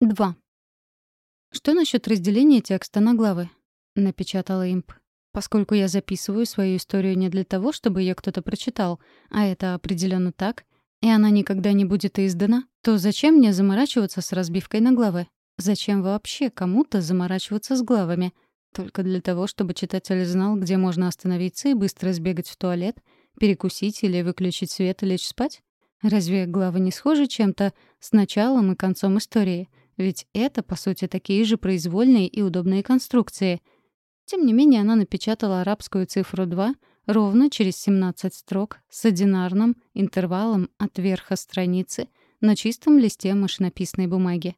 2. «Что насчет разделения текста на главы?» — напечатала имп. «Поскольку я записываю свою историю не для того, чтобы ее кто-то прочитал, а это определенно так, и она никогда не будет издана, то зачем мне заморачиваться с разбивкой на главы? Зачем вообще кому-то заморачиваться с главами? Только для того, чтобы читатель знал, где можно остановиться и быстро сбегать в туалет, перекусить или выключить свет и лечь спать? Разве главы не схожи чем-то с началом и концом истории — ведь это, по сути, такие же произвольные и удобные конструкции. Тем не менее, она напечатала арабскую цифру 2 ровно через 17 строк с одинарным интервалом от верха страницы на чистом листе машинописной бумаги.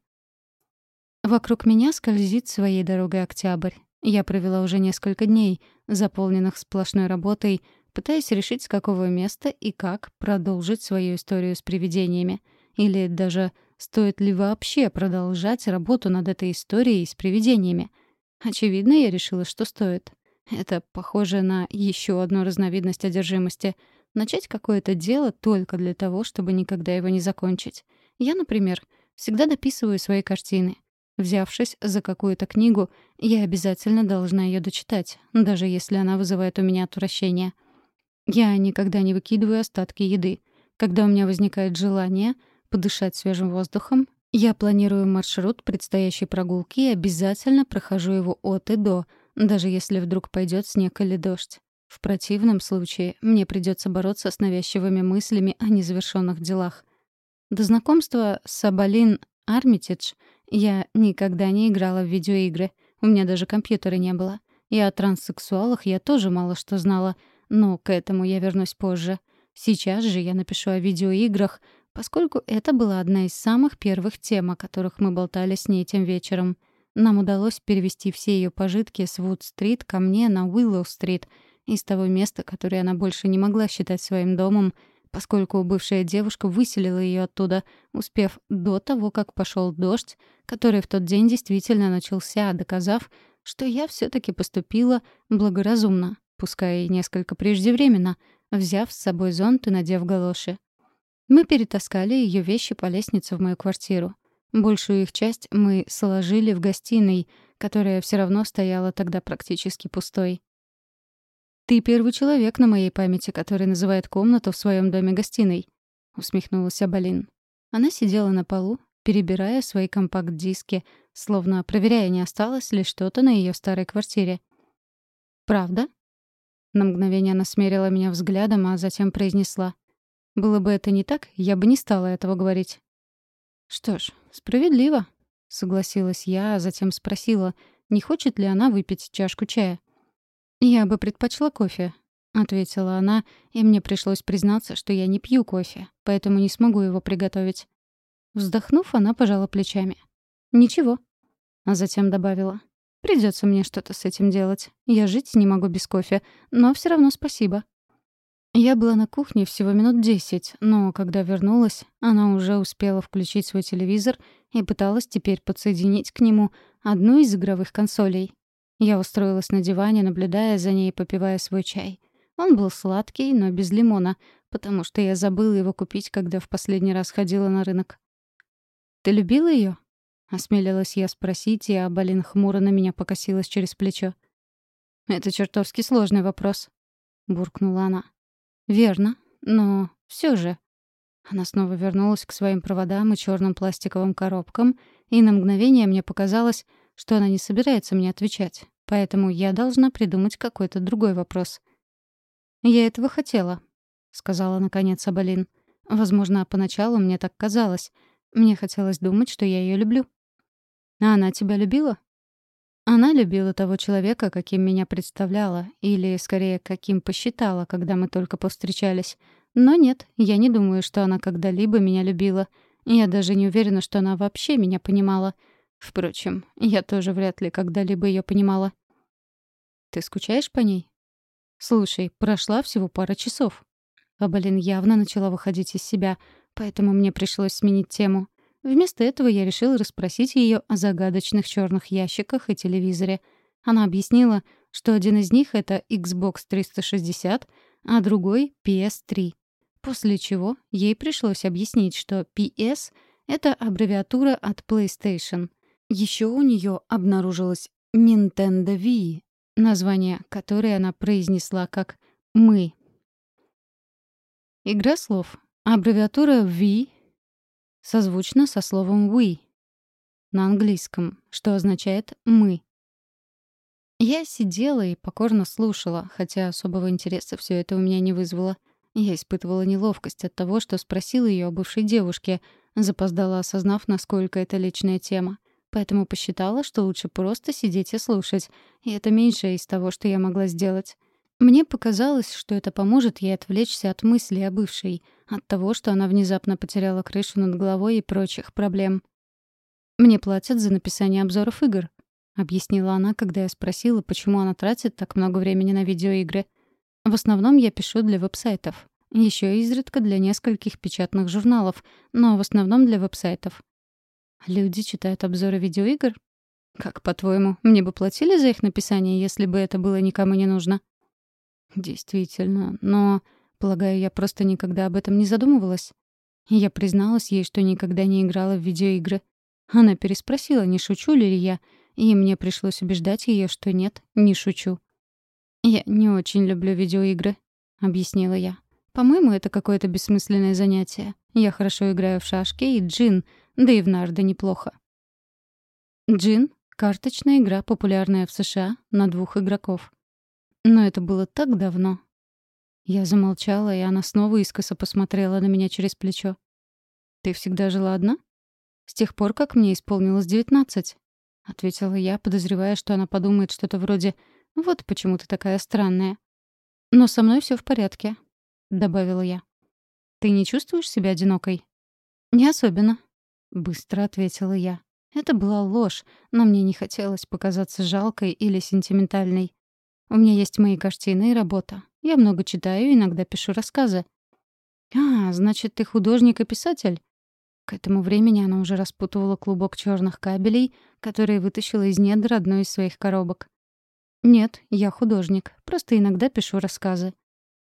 Вокруг меня скользит своей дорогой октябрь. Я провела уже несколько дней, заполненных сплошной работой, пытаясь решить, с какого места и как продолжить свою историю с привидениями. Или даже Стоит ли вообще продолжать работу над этой историей с привидениями? Очевидно, я решила, что стоит. Это похоже на еще одну разновидность одержимости. Начать какое-то дело только для того, чтобы никогда его не закончить. Я, например, всегда дописываю свои картины. Взявшись за какую-то книгу, я обязательно должна ее дочитать, даже если она вызывает у меня отвращение. Я никогда не выкидываю остатки еды. Когда у меня возникает желание — подышать свежим воздухом, я планирую маршрут предстоящей прогулки и обязательно прохожу его от и до, даже если вдруг пойдет снег или дождь. В противном случае мне придется бороться с навязчивыми мыслями о незавершенных делах. До знакомства с Абалин Армитидж я никогда не играла в видеоигры. У меня даже компьютера не было. И о транссексуалах я тоже мало что знала, но к этому я вернусь позже. Сейчас же я напишу о видеоиграх, поскольку это была одна из самых первых тем, о которых мы болтали с ней тем вечером. Нам удалось перевести все ее пожитки с Вуд-стрит ко мне на Уиллоу-стрит, из того места, которое она больше не могла считать своим домом, поскольку бывшая девушка выселила ее оттуда, успев до того, как пошел дождь, который в тот день действительно начался, доказав, что я все таки поступила благоразумно, пускай и несколько преждевременно, взяв с собой зонт и надев галоши. Мы перетаскали ее вещи по лестнице в мою квартиру. Большую их часть мы сложили в гостиной, которая все равно стояла тогда практически пустой. «Ты первый человек на моей памяти, который называет комнату в своем доме гостиной», — усмехнулась Абалин. Она сидела на полу, перебирая свои компакт-диски, словно проверяя, не осталось ли что-то на ее старой квартире. «Правда?» На мгновение она смерила меня взглядом, а затем произнесла. Было бы это не так, я бы не стала этого говорить. «Что ж, справедливо», — согласилась я, а затем спросила, не хочет ли она выпить чашку чая. «Я бы предпочла кофе», — ответила она, и мне пришлось признаться, что я не пью кофе, поэтому не смогу его приготовить. Вздохнув, она пожала плечами. «Ничего», — а затем добавила. «Придется мне что-то с этим делать. Я жить не могу без кофе, но все равно спасибо». Я была на кухне всего минут десять, но когда вернулась, она уже успела включить свой телевизор и пыталась теперь подсоединить к нему одну из игровых консолей. Я устроилась на диване, наблюдая за ней попивая свой чай. Он был сладкий, но без лимона, потому что я забыла его купить, когда в последний раз ходила на рынок. «Ты любила ее? осмелилась я спросить, и Абалин хмуро на меня покосилась через плечо. «Это чертовски сложный вопрос», — буркнула она. Верно, но все же. Она снова вернулась к своим проводам и черным пластиковым коробкам, и на мгновение мне показалось, что она не собирается мне отвечать, поэтому я должна придумать какой-то другой вопрос. «Я этого хотела», — сказала наконец Абалин. «Возможно, поначалу мне так казалось. Мне хотелось думать, что я ее люблю». «А она тебя любила?» Она любила того человека, каким меня представляла, или, скорее, каким посчитала, когда мы только повстречались. Но нет, я не думаю, что она когда-либо меня любила. Я даже не уверена, что она вообще меня понимала. Впрочем, я тоже вряд ли когда-либо ее понимала. «Ты скучаешь по ней?» «Слушай, прошла всего пара часов». Абалин явно начала выходить из себя, поэтому мне пришлось сменить тему. Вместо этого я решил расспросить ее о загадочных черных ящиках и телевизоре. Она объяснила, что один из них — это Xbox 360, а другой — PS3. После чего ей пришлось объяснить, что PS — Это аббревиатура от PlayStation. Еще у нее обнаружилась Nintendo Wii, название которой она произнесла как «мы». Игра слов. Аббревиатура V созвучна со словом «we» на английском, что означает «мы». Я сидела и покорно слушала, хотя особого интереса все это у меня не вызвало. Я испытывала неловкость от того, что спросила ее о бывшей девушке, запоздала, осознав, насколько это личная тема. Поэтому посчитала, что лучше просто сидеть и слушать, и это меньшее из того, что я могла сделать. Мне показалось, что это поможет ей отвлечься от мыслей о бывшей, от того, что она внезапно потеряла крышу над головой и прочих проблем. «Мне платят за написание обзоров игр», — объяснила она, когда я спросила, почему она тратит так много времени на видеоигры. «В основном я пишу для веб-сайтов. Еще изредка для нескольких печатных журналов, но в основном для веб-сайтов. Люди читают обзоры видеоигр? Как, по-твоему, мне бы платили за их написание, если бы это было никому не нужно? Действительно, но, полагаю, я просто никогда об этом не задумывалась. Я призналась ей, что никогда не играла в видеоигры. Она переспросила, не шучу ли я, и мне пришлось убеждать ее, что нет, не шучу. «Я не очень люблю видеоигры», — объяснила я. «По-моему, это какое-то бессмысленное занятие. Я хорошо играю в шашки и джин, да и в нарды неплохо». Джин — карточная игра, популярная в США, на двух игроков. Но это было так давно. Я замолчала, и она снова искоса посмотрела на меня через плечо. «Ты всегда жила одна?» «С тех пор, как мне исполнилось девятнадцать», — ответила я, подозревая, что она подумает что-то вроде «Вот почему ты такая странная». «Но со мной все в порядке», — добавила я. «Ты не чувствуешь себя одинокой?» «Не особенно», — быстро ответила я. Это была ложь, но мне не хотелось показаться жалкой или сентиментальной. У меня есть мои картины и работа. Я много читаю, иногда пишу рассказы. А, значит, ты художник и писатель? К этому времени она уже распутывала клубок черных кабелей, которые вытащила из недр одной из своих коробок. Нет, я художник, просто иногда пишу рассказы.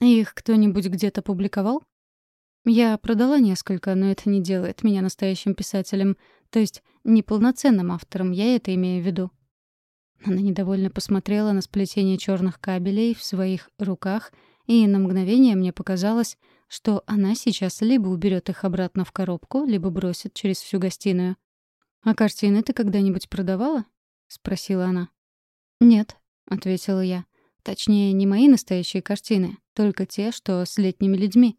Их кто-нибудь где-то публиковал? Я продала несколько, но это не делает меня настоящим писателем, то есть неполноценным автором, я это имею в виду. Она недовольно посмотрела на сплетение черных кабелей в своих руках, и на мгновение мне показалось, что она сейчас либо уберет их обратно в коробку, либо бросит через всю гостиную. «А картины ты когда-нибудь продавала?» — спросила она. «Нет», — ответила я. «Точнее, не мои настоящие картины, только те, что с летними людьми».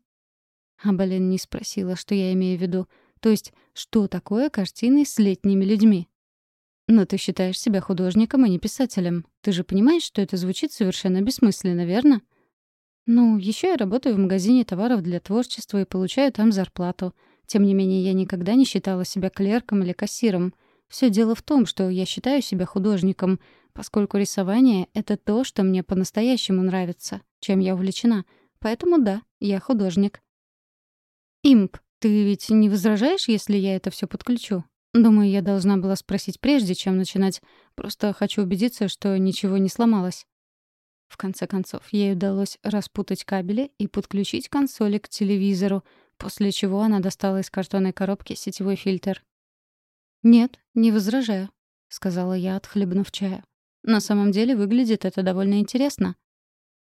А Бален не спросила, что я имею в виду. То есть, что такое картины с летними людьми? Но ты считаешь себя художником, а не писателем. Ты же понимаешь, что это звучит совершенно бессмысленно, верно? Ну, еще я работаю в магазине товаров для творчества и получаю там зарплату. Тем не менее, я никогда не считала себя клерком или кассиром. Все дело в том, что я считаю себя художником, поскольку рисование — это то, что мне по-настоящему нравится, чем я увлечена. Поэтому да, я художник. Имп, ты ведь не возражаешь, если я это все подключу? Думаю, я должна была спросить прежде, чем начинать. Просто хочу убедиться, что ничего не сломалось. В конце концов, ей удалось распутать кабели и подключить консоли к телевизору, после чего она достала из картонной коробки сетевой фильтр. «Нет, не возражаю», — сказала я, отхлебнув чая. «На самом деле выглядит это довольно интересно».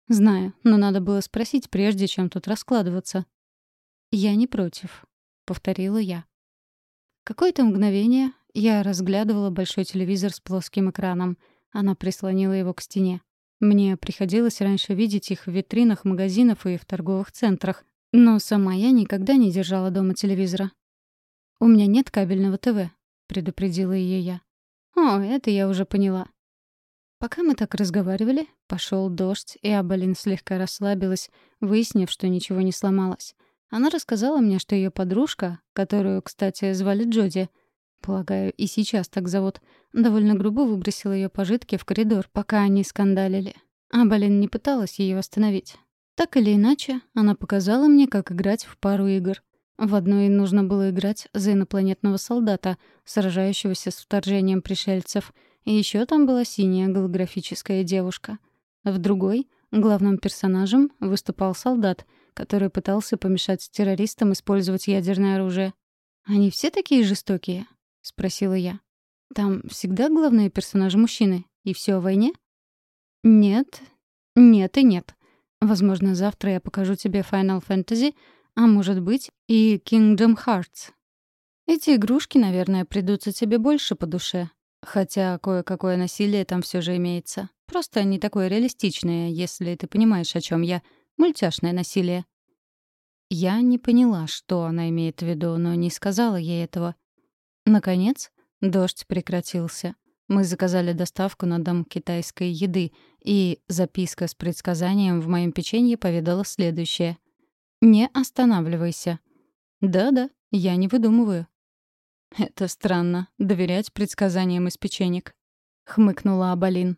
«Знаю, но надо было спросить, прежде чем тут раскладываться». «Я не против», — повторила я. Какое-то мгновение я разглядывала большой телевизор с плоским экраном. Она прислонила его к стене. Мне приходилось раньше видеть их в витринах магазинов и в торговых центрах, но сама я никогда не держала дома телевизора. «У меня нет кабельного ТВ», — предупредила ее я. «О, это я уже поняла». Пока мы так разговаривали, пошел дождь, и Абалин слегка расслабилась, выяснив, что ничего не сломалось. Она рассказала мне, что ее подружка, которую, кстати, звали Джоди, полагаю, и сейчас так зовут, довольно грубо выбросила ее пожитки в коридор, пока они скандалили. А Балин не пыталась ее остановить. Так или иначе, она показала мне, как играть в пару игр. В одной нужно было играть за инопланетного солдата, сражающегося с вторжением пришельцев, и еще там была синяя голографическая девушка. В другой главным персонажем выступал солдат — который пытался помешать террористам использовать ядерное оружие. «Они все такие жестокие?» — спросила я. «Там всегда главные персонажи мужчины, и все о войне?» «Нет, нет и нет. Возможно, завтра я покажу тебе Final Fantasy, а может быть и Kingdom Hearts. Эти игрушки, наверное, придутся тебе больше по душе. Хотя кое-какое насилие там все же имеется. Просто не такое реалистичное, если ты понимаешь, о чем я. Мультяшное насилие. Я не поняла, что она имеет в виду, но не сказала ей этого. Наконец, дождь прекратился. Мы заказали доставку на дом китайской еды, и записка с предсказанием в моем печенье поведала следующее. «Не останавливайся». «Да-да, я не выдумываю». «Это странно, доверять предсказаниям из печенек», — хмыкнула Абалин.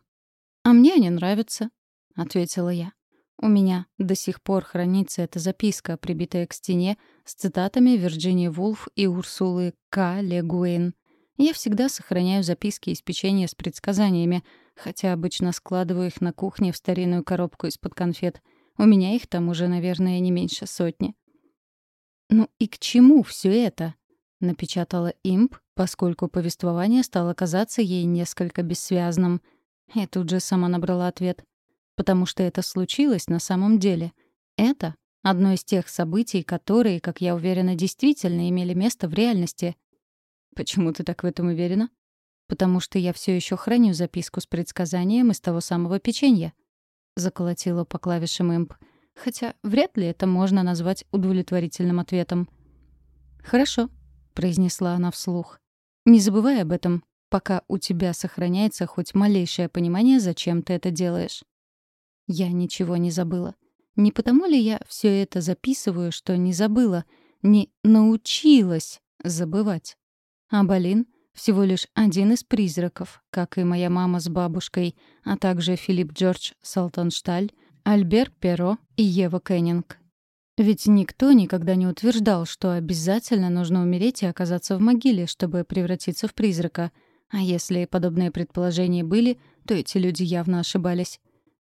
«А мне они нравятся», — ответила я. У меня до сих пор хранится эта записка, прибитая к стене, с цитатами Вирджинии Вулф и Урсулы К. Легуэйн. Я всегда сохраняю записки из печенья с предсказаниями, хотя обычно складываю их на кухне в старинную коробку из-под конфет — у меня их там уже, наверное, не меньше сотни. «Ну и к чему все это?» — напечатала имп, поскольку повествование стало казаться ей несколько бессвязным. И тут же сама набрала ответ. «Потому что это случилось на самом деле. Это одно из тех событий, которые, как я уверена, действительно имели место в реальности». «Почему ты так в этом уверена?» «Потому что я все еще храню записку с предсказанием из того самого печенья». — заколотила по клавишам имп. Хотя вряд ли это можно назвать удовлетворительным ответом. «Хорошо», — произнесла она вслух. «Не забывай об этом, пока у тебя сохраняется хоть малейшее понимание, зачем ты это делаешь». Я ничего не забыла. Не потому ли я все это записываю, что не забыла, не научилась забывать? А Балин всего лишь один из призраков, как и моя мама с бабушкой, а также Филипп Джордж Салтаншталь, Альбер Перо и Ева Кеннинг. Ведь никто никогда не утверждал, что обязательно нужно умереть и оказаться в могиле, чтобы превратиться в призрака. А если подобные предположения были, то эти люди явно ошибались.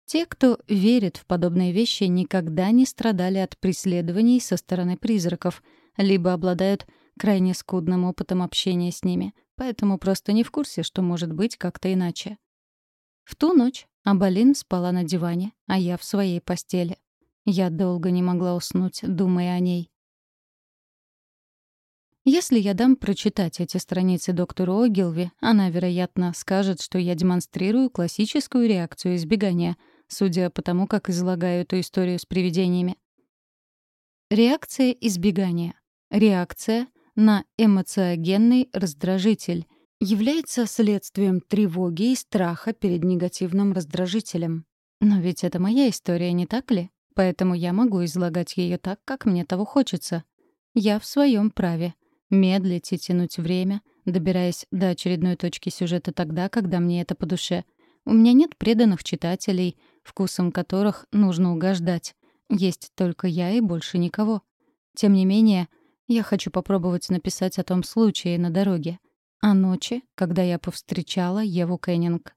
Те, кто верит в подобные вещи, никогда не страдали от преследований со стороны призраков, либо обладают крайне скудным опытом общения с ними — поэтому просто не в курсе, что может быть как-то иначе. В ту ночь Абалин спала на диване, а я в своей постели. Я долго не могла уснуть, думая о ней. Если я дам прочитать эти страницы доктору Огилви, она, вероятно, скажет, что я демонстрирую классическую реакцию избегания, судя по тому, как излагаю эту историю с привидениями. Реакция избегания. Реакция на эмоциогенный раздражитель является следствием тревоги и страха перед негативным раздражителем. Но ведь это моя история, не так ли? Поэтому я могу излагать ее так, как мне того хочется. Я в своем праве. Медлить и тянуть время, добираясь до очередной точки сюжета тогда, когда мне это по душе. У меня нет преданных читателей, вкусом которых нужно угождать. Есть только я и больше никого. Тем не менее, я хочу попробовать написать о том случае на дороге. О ночи, когда я повстречала Еву Кеннинг.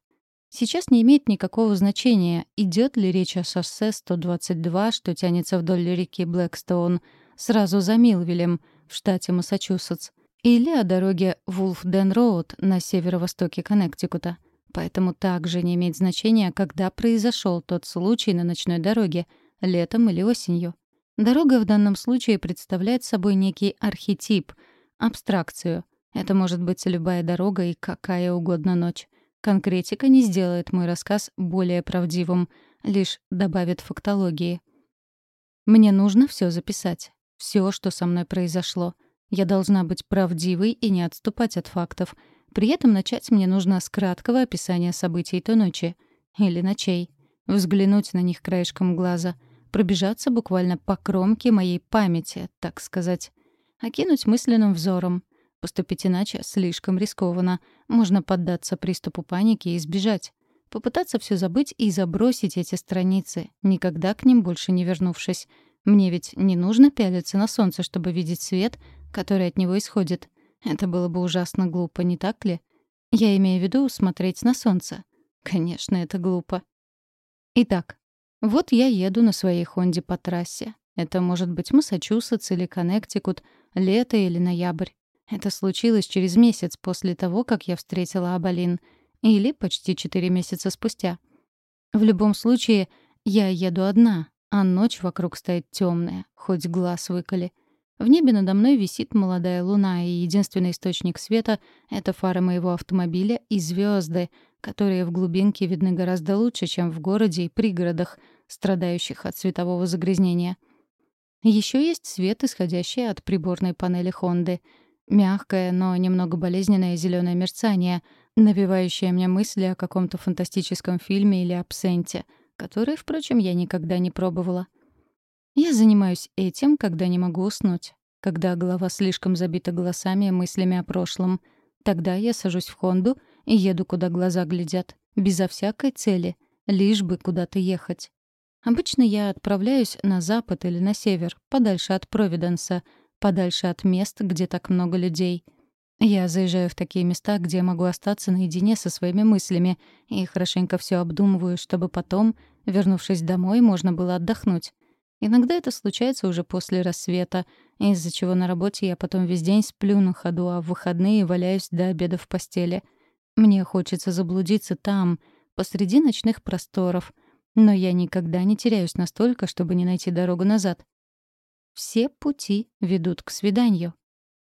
Сейчас не имеет никакого значения, идет ли речь о шоссе 122, что тянется вдоль реки Блэкстоун, сразу за Милвилем, в штате Массачусетс, или о дороге Вулфден-Роуд на северо-востоке Коннектикута. Поэтому также не имеет значения, когда произошел тот случай на ночной дороге, летом или осенью. Дорога в данном случае представляет собой некий архетип, абстракцию. Это может быть любая дорога и какая угодно ночь. Конкретика не сделает мой рассказ более правдивым, лишь добавит фактологии. Мне нужно все записать. Все, что со мной произошло. Я должна быть правдивой и не отступать от фактов. При этом начать мне нужно с краткого описания событий той ночи. Или ночей. Взглянуть на них краешком глаза — пробежаться буквально по кромке моей памяти, так сказать. Окинуть мысленным взором. Поступить иначе слишком рискованно. Можно поддаться приступу паники и сбежать. Попытаться все забыть и забросить эти страницы, никогда к ним больше не вернувшись. Мне ведь не нужно пялиться на солнце, чтобы видеть свет, который от него исходит. Это было бы ужасно глупо, не так ли? Я имею в виду смотреть на солнце. Конечно, это глупо. Итак, вот я еду на своей Хонде по трассе. Это может быть Массачусетс или Коннектикут, лето или ноябрь. Это случилось через месяц после того, как я встретила Абалин. Или почти четыре месяца спустя. В любом случае, я еду одна, а ночь вокруг стоит темная, хоть глаз выколи. В небе надо мной висит молодая луна, и единственный источник света — это фары моего автомобиля и звезды, которые в глубинке видны гораздо лучше, чем в городе и пригородах, страдающих от светового загрязнения. Еще есть свет, исходящий от приборной панели Хонды. Мягкое, но немного болезненное зеленое мерцание, навевающее мне мысли о каком-то фантастическом фильме или абсенте, который, впрочем, я никогда не пробовала. Я занимаюсь этим, когда не могу уснуть, когда голова слишком забита голосами и мыслями о прошлом. Тогда я сажусь в Хонду и еду, куда глаза глядят, безо всякой цели, лишь бы куда-то ехать. Обычно я отправляюсь на запад или на север, подальше от Провиденса, подальше от мест, где так много людей. Я заезжаю в такие места, где могу остаться наедине со своими мыслями и хорошенько все обдумываю, чтобы потом, вернувшись домой, можно было отдохнуть. Иногда это случается уже после рассвета, из-за чего на работе я потом весь день сплю на ходу, а в выходные валяюсь до обеда в постели. Мне хочется заблудиться там, посреди ночных просторов, но я никогда не теряюсь настолько, чтобы не найти дорогу назад. Все пути ведут к свиданию.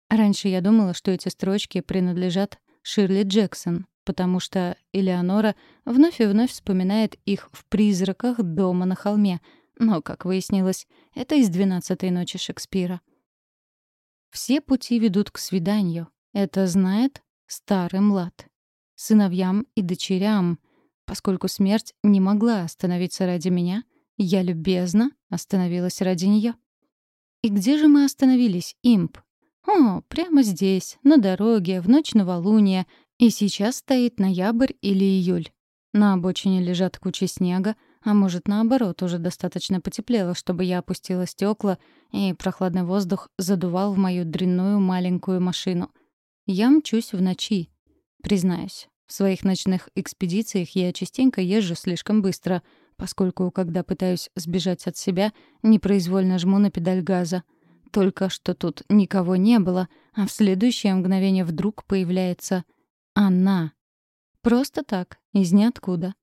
Раньше я думала, что эти строчки принадлежат Ширли Джексон, потому что Элеонора вновь и вновь вспоминает их в «Призраках дома на холме», но, как выяснилось, это из «Двенадцатой ночи» Шекспира. Все пути ведут к свиданию. Это знает старый млад. Сыновьям и дочерям. Поскольку смерть не могла остановиться ради меня, я любезно остановилась ради нее. И где же мы остановились, имп? О, прямо здесь, на дороге, в ночь новолуния, и сейчас стоит ноябрь или июль. На обочине лежат кучи снега, а может, наоборот, уже достаточно потеплело, чтобы я опустила стекла, и прохладный воздух задувал в мою дрянную маленькую машину. Я мчусь в ночи. Признаюсь, в своих ночных экспедициях я частенько езжу слишком быстро, поскольку, когда пытаюсь сбежать от себя, непроизвольно жму на педаль газа. Только что тут никого не было, а в следующее мгновение вдруг появляется она. Просто так, из ниоткуда.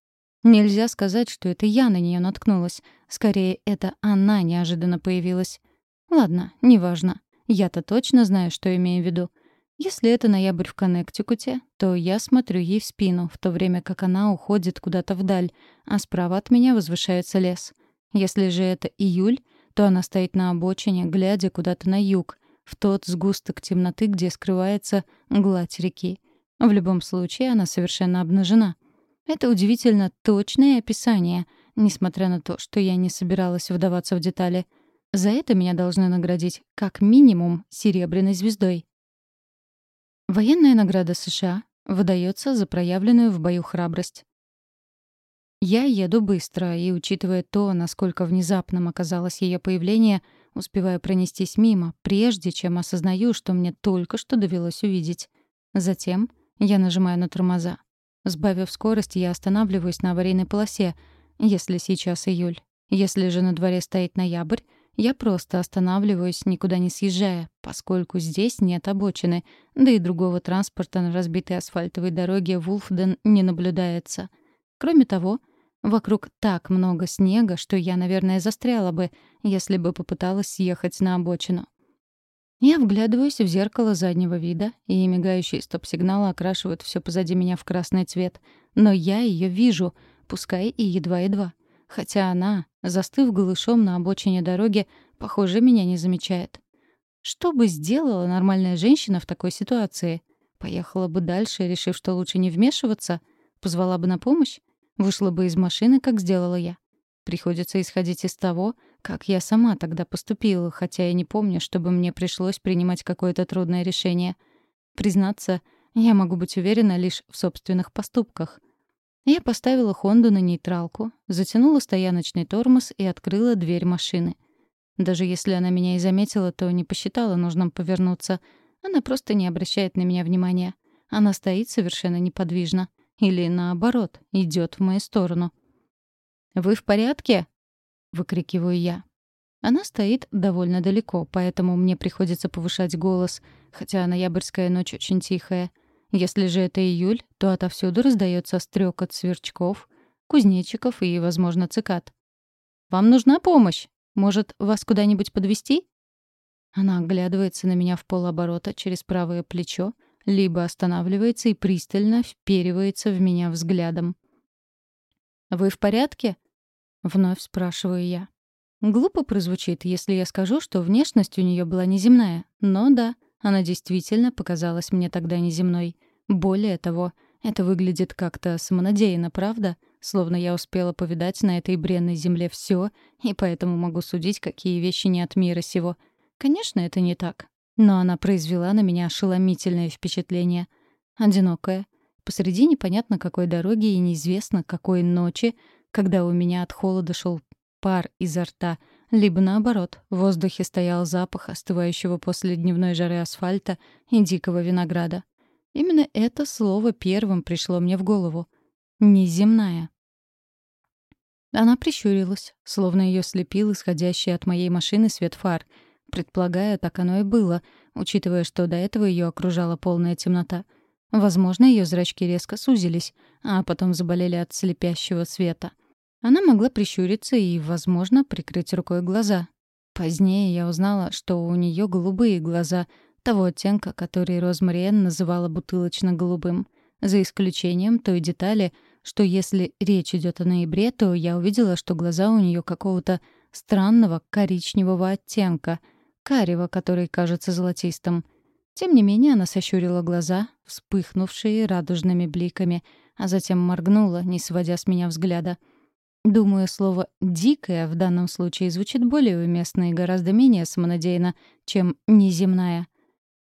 Нельзя сказать, что это я на нее наткнулась. Скорее, это она неожиданно появилась. Ладно, неважно. Я-то точно знаю, что имею в виду. Если это ноябрь в Коннектикуте, то я смотрю ей в спину, в то время как она уходит куда-то вдаль, а справа от меня возвышается лес. Если же это июль, то она стоит на обочине, глядя куда-то на юг, в тот сгусток темноты, где скрывается гладь реки. В любом случае, она совершенно обнажена — это удивительно точное описание, несмотря на то, что я не собиралась вдаваться в детали. За это меня должны наградить как минимум серебряной звездой. Военная награда США выдается за проявленную в бою храбрость. Я еду быстро, и, учитывая то, насколько внезапным оказалось ее появление, успеваю пронестись мимо, прежде чем осознаю, что мне только что довелось увидеть. Затем я нажимаю на тормоза. Сбавив скорость, я останавливаюсь на аварийной полосе, если сейчас июль. Если же на дворе стоит ноябрь, я просто останавливаюсь, никуда не съезжая, поскольку здесь нет обочины, да и другого транспорта на разбитой асфальтовой дороге Вулфден не наблюдается. Кроме того, вокруг так много снега, что я, наверное, застряла бы, если бы попыталась съехать на обочину. Я вглядываюсь в зеркало заднего вида, и мигающие стоп-сигналы окрашивают все позади меня в красный цвет. Но я ее вижу, пускай и едва-едва. Хотя она, застыв голышом на обочине дороги, похоже, меня не замечает. Что бы сделала нормальная женщина в такой ситуации? Поехала бы дальше, решив, что лучше не вмешиваться? Позвала бы на помощь? Вышла бы из машины, как сделала я? Приходится исходить из того, как я сама тогда поступила, хотя я не помню, чтобы мне пришлось принимать какое-то трудное решение. Признаться, я могу быть уверена лишь в собственных поступках. Я поставила Хонду на нейтралку, затянула стояночный тормоз и открыла дверь машины. Даже если она меня и заметила, то не посчитала нужным повернуться. Она просто не обращает на меня внимания. Она стоит совершенно неподвижно. Или, наоборот, идет в мою сторону. «Вы в порядке?» Выкрикиваю я. Она стоит довольно далеко, поэтому мне приходится повышать голос, Хотя ноябрьская ночь очень тихая. Если же это июль, то отовсюду раздается стрекот сверчков, кузнечиков и, возможно, цикад. «Вам нужна помощь? Может, вас куда-нибудь подвести? Она оглядывается на меня в полоборота через правое плечо, либо останавливается и пристально вперивается в меня взглядом. «Вы в порядке?» — вновь спрашиваю я. Глупо прозвучит, если я скажу, что внешность у нее была неземная. Но да, она действительно показалась мне тогда неземной. Более того, это выглядит как-то самонадеянно, правда? Словно я успела повидать на этой бренной земле все, и поэтому могу судить, какие вещи не от мира сего — Конечно, это не так. Но она произвела на меня ошеломительное впечатление. Одинокая, посреди непонятно какой дороги и неизвестно какой ночи, когда у меня от холода шел пар изо рта, либо наоборот, в воздухе стоял запах остывающего после дневной жары асфальта и дикого винограда. Именно это слово первым пришло мне в голову. Неземная. Она прищурилась, словно ее слепил исходящий от моей машины свет фар — Предполагаю, так оно и было, учитывая, что до этого ее окружала полная темнота. Возможно, ее зрачки резко сузились, а потом заболели от слепящего света. Она могла прищуриться и, возможно, прикрыть рукой глаза. Позднее я узнала, что у нее голубые глаза, того оттенка, который Розмариен называла бутылочно-голубым. За исключением той детали, что если речь идет о ноябре, то я увидела, что глаза у нее какого-то странного коричневого оттенка — карего, который кажется золотистым. Тем не менее она сощурила глаза, вспыхнувшие радужными бликами, а затем моргнула, не сводя с меня взгляда. Думаю, слово «дикая» в данном случае звучит более уместно и гораздо менее самонадеянно, чем «неземная».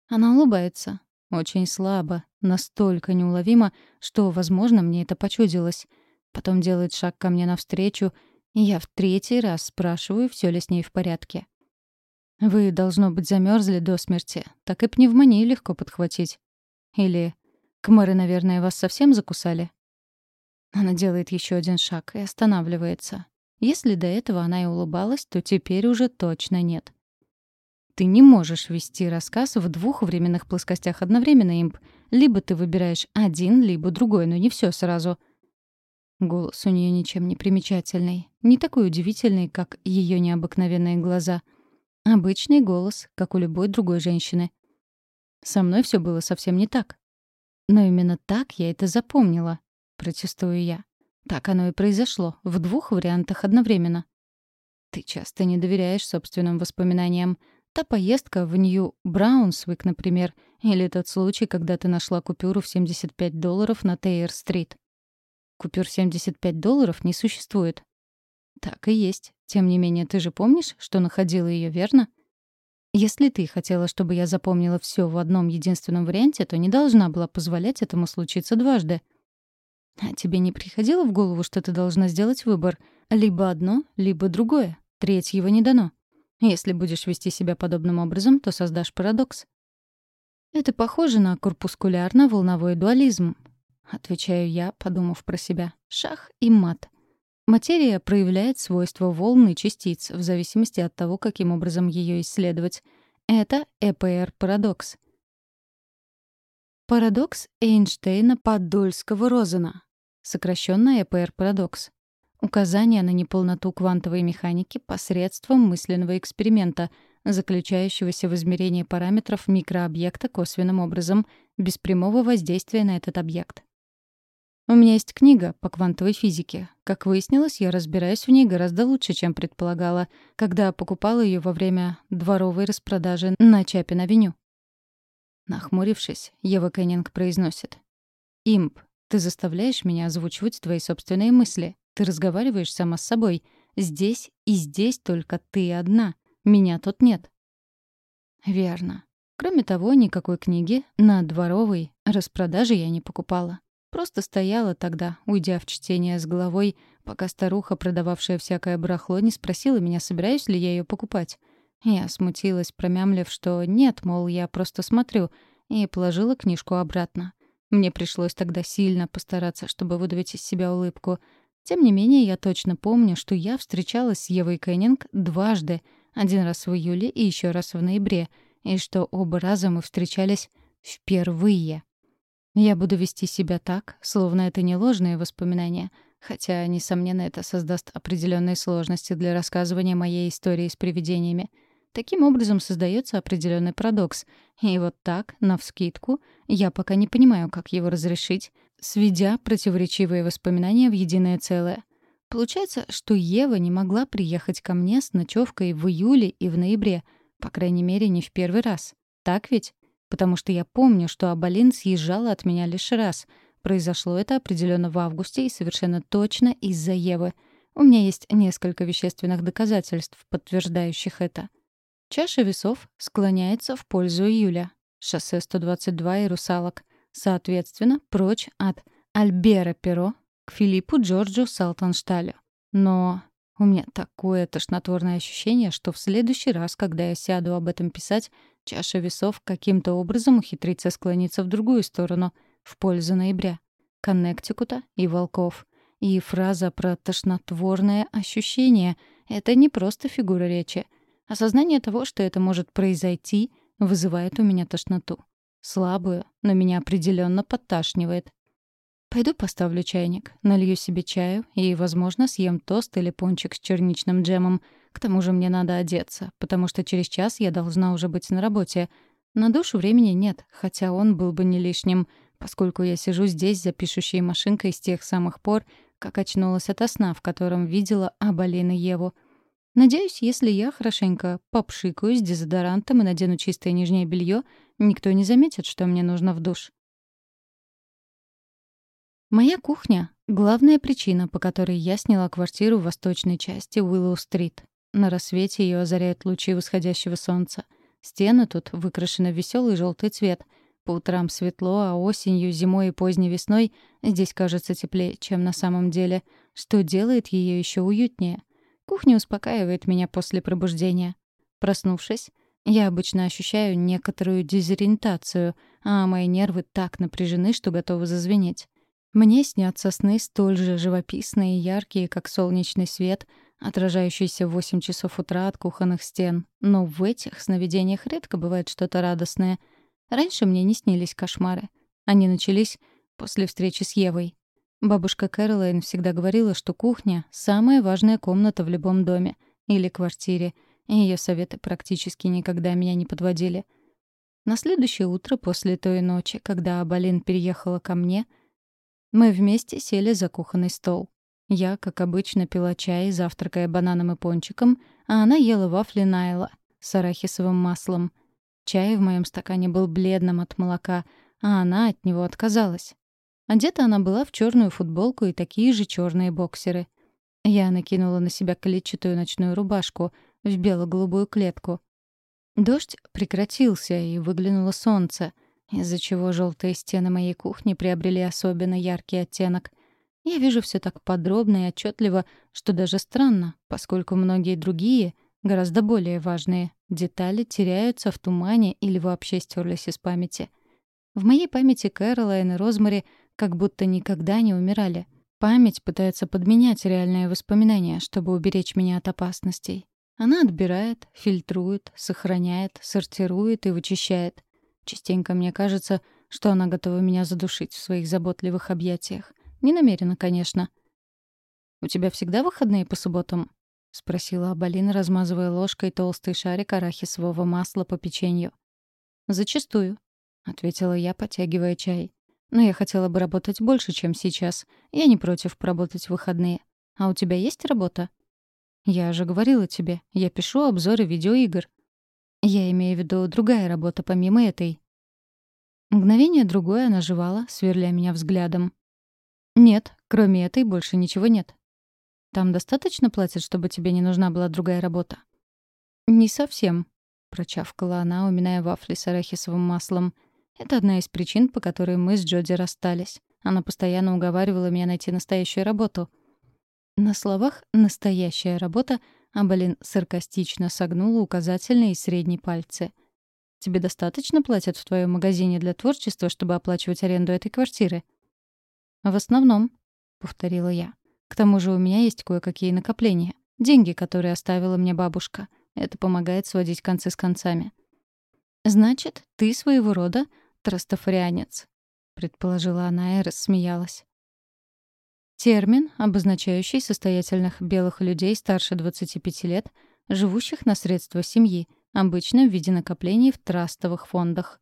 Она улыбается. Очень слабо, настолько неуловимо, что, возможно, мне это почудилось. Потом делает шаг ко мне навстречу, и я в третий раз спрашиваю, все ли с ней в порядке. Вы, должно быть, замерзли до смерти. Так и пневмонию легко подхватить. Или комары, наверное, вас совсем закусали? Она делает еще один шаг и останавливается. Если до этого она и улыбалась, то теперь уже точно нет. Ты не можешь вести рассказ в двух временных плоскостях одновременно, имп. Либо ты выбираешь один, либо другой, но не все сразу. Голос у нее ничем не примечательный. Не такой удивительный, как ее необыкновенные глаза — Обычный голос, как у любой другой женщины. Со мной все было совсем не так. Но именно так я это запомнила, протестую я. Так оно и произошло, в двух вариантах одновременно. Ты часто не доверяешь собственным воспоминаниям. Та поездка в Нью-Браунсвик, например, или тот случай, когда ты нашла купюру в 75 долларов на Тейер-стрит. Купюр 75 долларов не существует. Так и есть. Тем не менее, ты же помнишь, что находила ее, верно? Если ты хотела, чтобы я запомнила все в одном единственном варианте, то не должна была позволять этому случиться дважды. А тебе не приходило в голову, что ты должна сделать выбор? Либо одно, либо другое. Третьего не дано. Если будешь вести себя подобным образом, то создашь парадокс. Это похоже на корпускулярно-волновой дуализм. Отвечаю я, подумав про себя. Шах и мат. Материя проявляет свойства волн и частиц в зависимости от того, каким образом ее исследовать. Это ЭПР-парадокс. Парадокс Эйнштейна-Подольского-Розена. Сокращенно ЭПР-парадокс. Указание на неполноту квантовой механики посредством мысленного эксперимента, заключающегося в измерении параметров микрообъекта косвенным образом, без прямого воздействия на этот объект. У меня есть книга по квантовой физике. Как выяснилось, я разбираюсь в ней гораздо лучше, чем предполагала, когда покупала ее во время дворовой распродажи на Чапин-авеню. Нахмурившись, Ева Кеннинг произносит. «Имп, ты заставляешь меня озвучивать твои собственные мысли. Ты разговариваешь сама с собой. Здесь и здесь только ты одна. Меня тут нет». Верно. Кроме того, никакой книги на дворовой распродаже я не покупала. Просто стояла тогда, уйдя в чтение с головой, пока старуха, продававшая всякое барахло, не спросила меня, собираюсь ли я ее покупать. Я смутилась, промямлив, что нет, мол, я просто смотрю, и положила книжку обратно. Мне пришлось тогда сильно постараться, чтобы выдавить из себя улыбку. Тем не менее, я точно помню, что я встречалась с Евой Кеннинг дважды, один раз в июле и еще раз в ноябре, и что оба раза мы встречались впервые. Я буду вести себя так, словно это не ложные воспоминания, хотя, несомненно, это создаст определенные сложности для рассказывания моей истории с привидениями. Таким образом создается определенный парадокс. И вот так, навскидку, я пока не понимаю, как его разрешить, сведя противоречивые воспоминания в единое целое. Получается, что Ева не могла приехать ко мне с ночевкой в июле и в ноябре, по крайней мере, не в первый раз. Так ведь? Потому что я помню, что Абалин съезжала от меня лишь раз. Произошло это определенно в августе и совершенно точно из-за Евы. У меня есть несколько вещественных доказательств, подтверждающих это. Чаша весов склоняется в пользу июля. Шоссе 122 и русалок. Соответственно, прочь от Альбера Перо к Филиппу Джорджу Салтаншталю. Но у меня такое тошнотворное ощущение, что в следующий раз, когда я сяду об этом писать, чаша весов каким-то образом ухитрится склониться в другую сторону, в пользу ноября, Коннектикута и волков. И фраза про тошнотворное ощущение — это не просто фигура речи. Осознание того, что это может произойти, вызывает у меня тошноту. Слабую, но меня определенно подташнивает. Пойду поставлю чайник, налью себе чаю и, возможно, съем тост или пончик с черничным джемом. К тому же мне надо одеться, потому что через час я должна уже быть на работе. На душ времени нет, хотя он был бы не лишним, поскольку я сижу здесь за пишущей машинкой с тех самых пор, как очнулась ото сна, в котором видела Абалин и Еву. Надеюсь, если я хорошенько попшикаю с дезодорантом и надену чистое нижнее белье, никто не заметит, что мне нужно в душ. Моя кухня — главная причина, по которой я сняла квартиру в восточной части Уиллоу-стрит. На рассвете ее озаряют лучи восходящего солнца. Стены тут выкрашены в веселый желтый цвет. По утрам светло, а осенью, зимой и поздней весной здесь кажется теплее, чем на самом деле, что делает ее еще уютнее. Кухня успокаивает меня после пробуждения. Проснувшись, я обычно ощущаю некоторую дезориентацию, а мои нервы так напряжены, что готовы зазвенеть. Мне снятся сны столь же живописные и яркие, как солнечный свет, отражающийся в 8 часов утра от кухонных стен. Но в этих сновидениях редко бывает что-то радостное. Раньше мне не снились кошмары. Они начались после встречи с Евой. Бабушка Кэролайн всегда говорила, что кухня — самая важная комната в любом доме или квартире, и ее советы практически никогда меня не подводили. На следующее утро после той ночи, когда Абалин переехала ко мне — мы вместе сели за кухонный стол. Я, как обычно, пила чай, завтракая бананом и пончиком, а она ела вафли Найла с арахисовым маслом. Чай в моем стакане был бледным от молока, а она от него отказалась. Одета она была в черную футболку и такие же черные боксеры. Я накинула на себя клетчатую ночную рубашку в бело-голубую клетку. Дождь прекратился, и выглянуло солнце — из-за чего желтые стены моей кухни приобрели особенно яркий оттенок. Я вижу все так подробно и отчетливо, что даже странно, поскольку многие другие, гораздо более важные, детали теряются в тумане или вообще стерлись из памяти. В моей памяти Кэролайн и Розмари как будто никогда не умирали. Память пытается подменять реальные воспоминания, чтобы уберечь меня от опасностей. Она отбирает, фильтрует, сохраняет, сортирует и вычищает. Частенько мне кажется, что она готова меня задушить в своих заботливых объятиях. Не намеренно, конечно. «У тебя всегда выходные по субботам?» — спросила Абалина, размазывая ложкой толстый шарик арахисового масла по печенью. «Зачастую», — ответила я, потягивая чай. «Но я хотела бы работать больше, чем сейчас. Я не против поработать в выходные. А у тебя есть работа?» «Я же говорила тебе, я пишу обзоры видеоигр. Я имею в виду другая работа помимо этой. Мгновение другое она жевала, сверля меня взглядом. Нет, кроме этой больше ничего нет. Там достаточно платят, чтобы тебе не нужна была другая работа? Не совсем, прочавкала она, уминая вафли с арахисовым маслом. Это одна из причин, по которой мы с Джоди расстались. Она постоянно уговаривала меня найти настоящую работу. На словах «настоящая работа» Абалин саркастично согнула указательный и средний пальцы. «Тебе достаточно платят в твоем магазине для творчества, чтобы оплачивать аренду этой квартиры?» «В основном», — повторила я. «К тому же у меня есть кое-какие накопления. Деньги, которые оставила мне бабушка. Это помогает сводить концы с концами». «Значит, ты своего рода трастафарианец», — предположила она и рассмеялась. Термин, обозначающий состоятельных белых людей старше 25 лет, живущих на средства семьи, обычно в виде накоплений в трастовых фондах.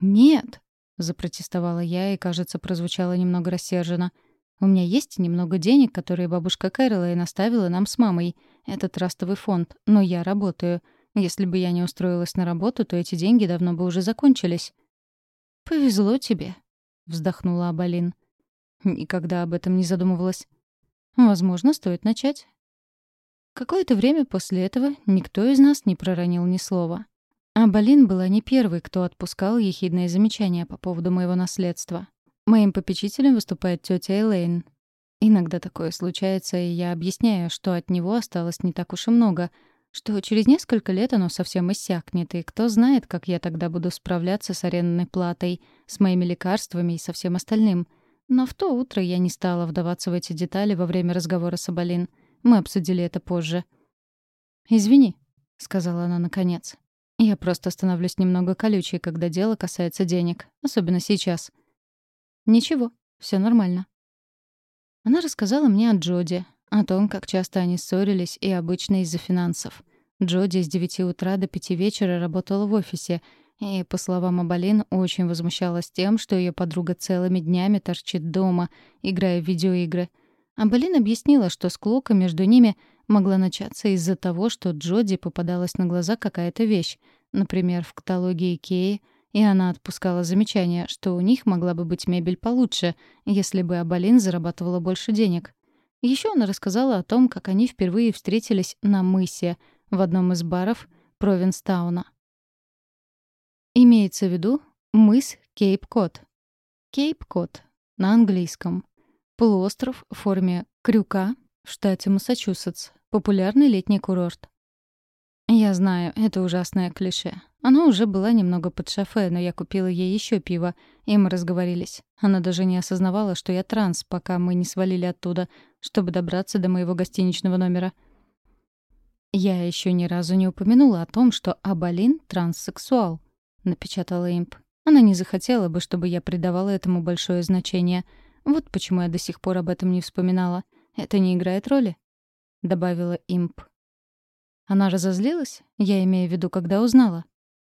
«Нет», — запротестовала я и, кажется, прозвучала немного рассерженно. «У меня есть немного денег, которые бабушка Кэролайн оставила нам с мамой. Это трастовый фонд, но я работаю. Если бы я не устроилась на работу, то эти деньги давно бы уже закончились». «Повезло тебе», — вздохнула Абалин. Никогда об этом не задумывалась. Возможно, стоит начать. Какое-то время после этого никто из нас не проронил ни слова. А Балин была не первой, кто отпускал ехидные замечания по поводу моего наследства. Моим попечителем выступает тетя Элейн. Иногда такое случается, и я объясняю, что от него осталось не так уж и много, что через несколько лет оно совсем иссякнет, и кто знает, как я тогда буду справляться с арендной платой, с моими лекарствами и со всем остальным — но в то утро я не стала вдаваться в эти детали во время разговора с Абалин. Мы обсудили это позже. «Извини», — сказала она наконец. «Я просто становлюсь немного колючей, когда дело касается денег, особенно сейчас». «Ничего, все нормально». Она рассказала мне о Джоди, о том, как часто они ссорились, и обычно из-за финансов. Джоди с девяти утра до пяти вечера работала в офисе — и, по словам Абалин, очень возмущалась тем, что ее подруга целыми днями торчит дома, играя в видеоигры. Абалин объяснила, что склока между ними могла начаться из-за того, что Джоди попадалась на глаза какая-то вещь, например, в каталоге Икеи, и она отпускала замечание, что у них могла бы быть мебель получше, если бы Абалин зарабатывала больше денег. Еще она рассказала о том, как они впервые встретились на мысе в одном из баров Провинстауна. Имеется в виду мыс Кейп-Кот. Кейп-Кот на английском. Полуостров в форме крюка в штате Массачусетс. Популярный летний курорт. Я знаю, это ужасное клише. Оно уже было немного под шофе, но я купила ей еще пиво, и мы разговорились. Она даже не осознавала, что я транс, пока мы не свалили оттуда, чтобы добраться до моего гостиничного номера. Я еще ни разу не упомянула о том, что Абалин — транссексуал. — напечатала Имп. Она не захотела бы, чтобы я придавала этому большое значение. Вот почему я до сих пор об этом не вспоминала. Это не играет роли, — добавила Имп. Она разозлилась? Я имею в виду, когда узнала.